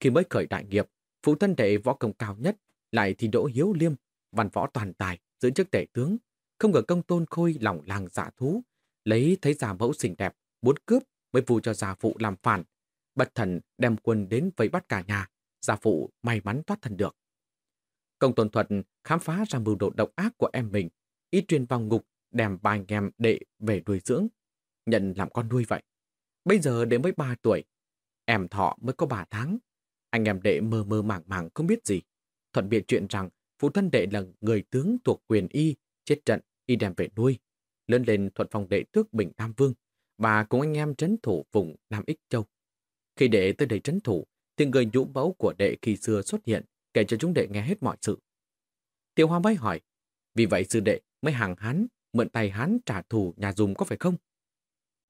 Khi mới khởi đại nghiệp, Phụ thân đệ võ công cao nhất, lại thì đỗ hiếu liêm, văn võ toàn tài, giữ chức tể tướng. Không ngờ công tôn khôi lòng làng dạ thú, lấy thấy giả mẫu xinh đẹp, muốn cướp mới vụ cho gia phụ làm phản. Bật thần đem quân đến vây bắt cả nhà, gia phụ may mắn thoát thần được. Công tôn thuật khám phá ra mưu đồ độc ác của em mình, ý truyền vào ngục đem ba anh em đệ về nuôi dưỡng, nhận làm con nuôi vậy. Bây giờ đến mới ba tuổi, em thọ mới có ba tháng. Anh em đệ mơ mơ màng màng không biết gì. Thuận biện chuyện rằng phụ thân đệ là người tướng thuộc quyền y, chết trận y đem về nuôi. Lớn lên thuận phòng đệ tước Bình Nam Vương và cùng anh em trấn thủ vùng Nam Ích Châu. Khi đệ tới đây trấn thủ, thì người nhũ mẫu của đệ khi xưa xuất hiện kể cho chúng đệ nghe hết mọi sự. Tiêu Hoa mới hỏi, vì vậy sư đệ mới hàng hán, mượn tay hán trả thù nhà Dùm có phải không?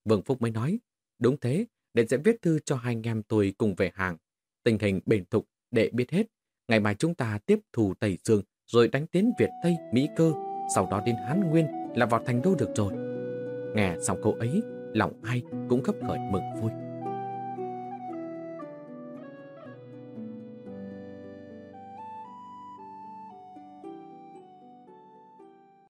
Vương Phúc mới nói, đúng thế, đệ sẽ viết thư cho hai anh em tôi cùng về hàng. Tình hình bền thục, đệ biết hết. Ngày mai chúng ta tiếp thù Tây Dương, rồi đánh tiến Việt Tây, Mỹ Cơ, sau đó đến Hán Nguyên là vào thành đô được rồi. Nghe xong câu ấy, lòng ai cũng khấp khởi mừng vui.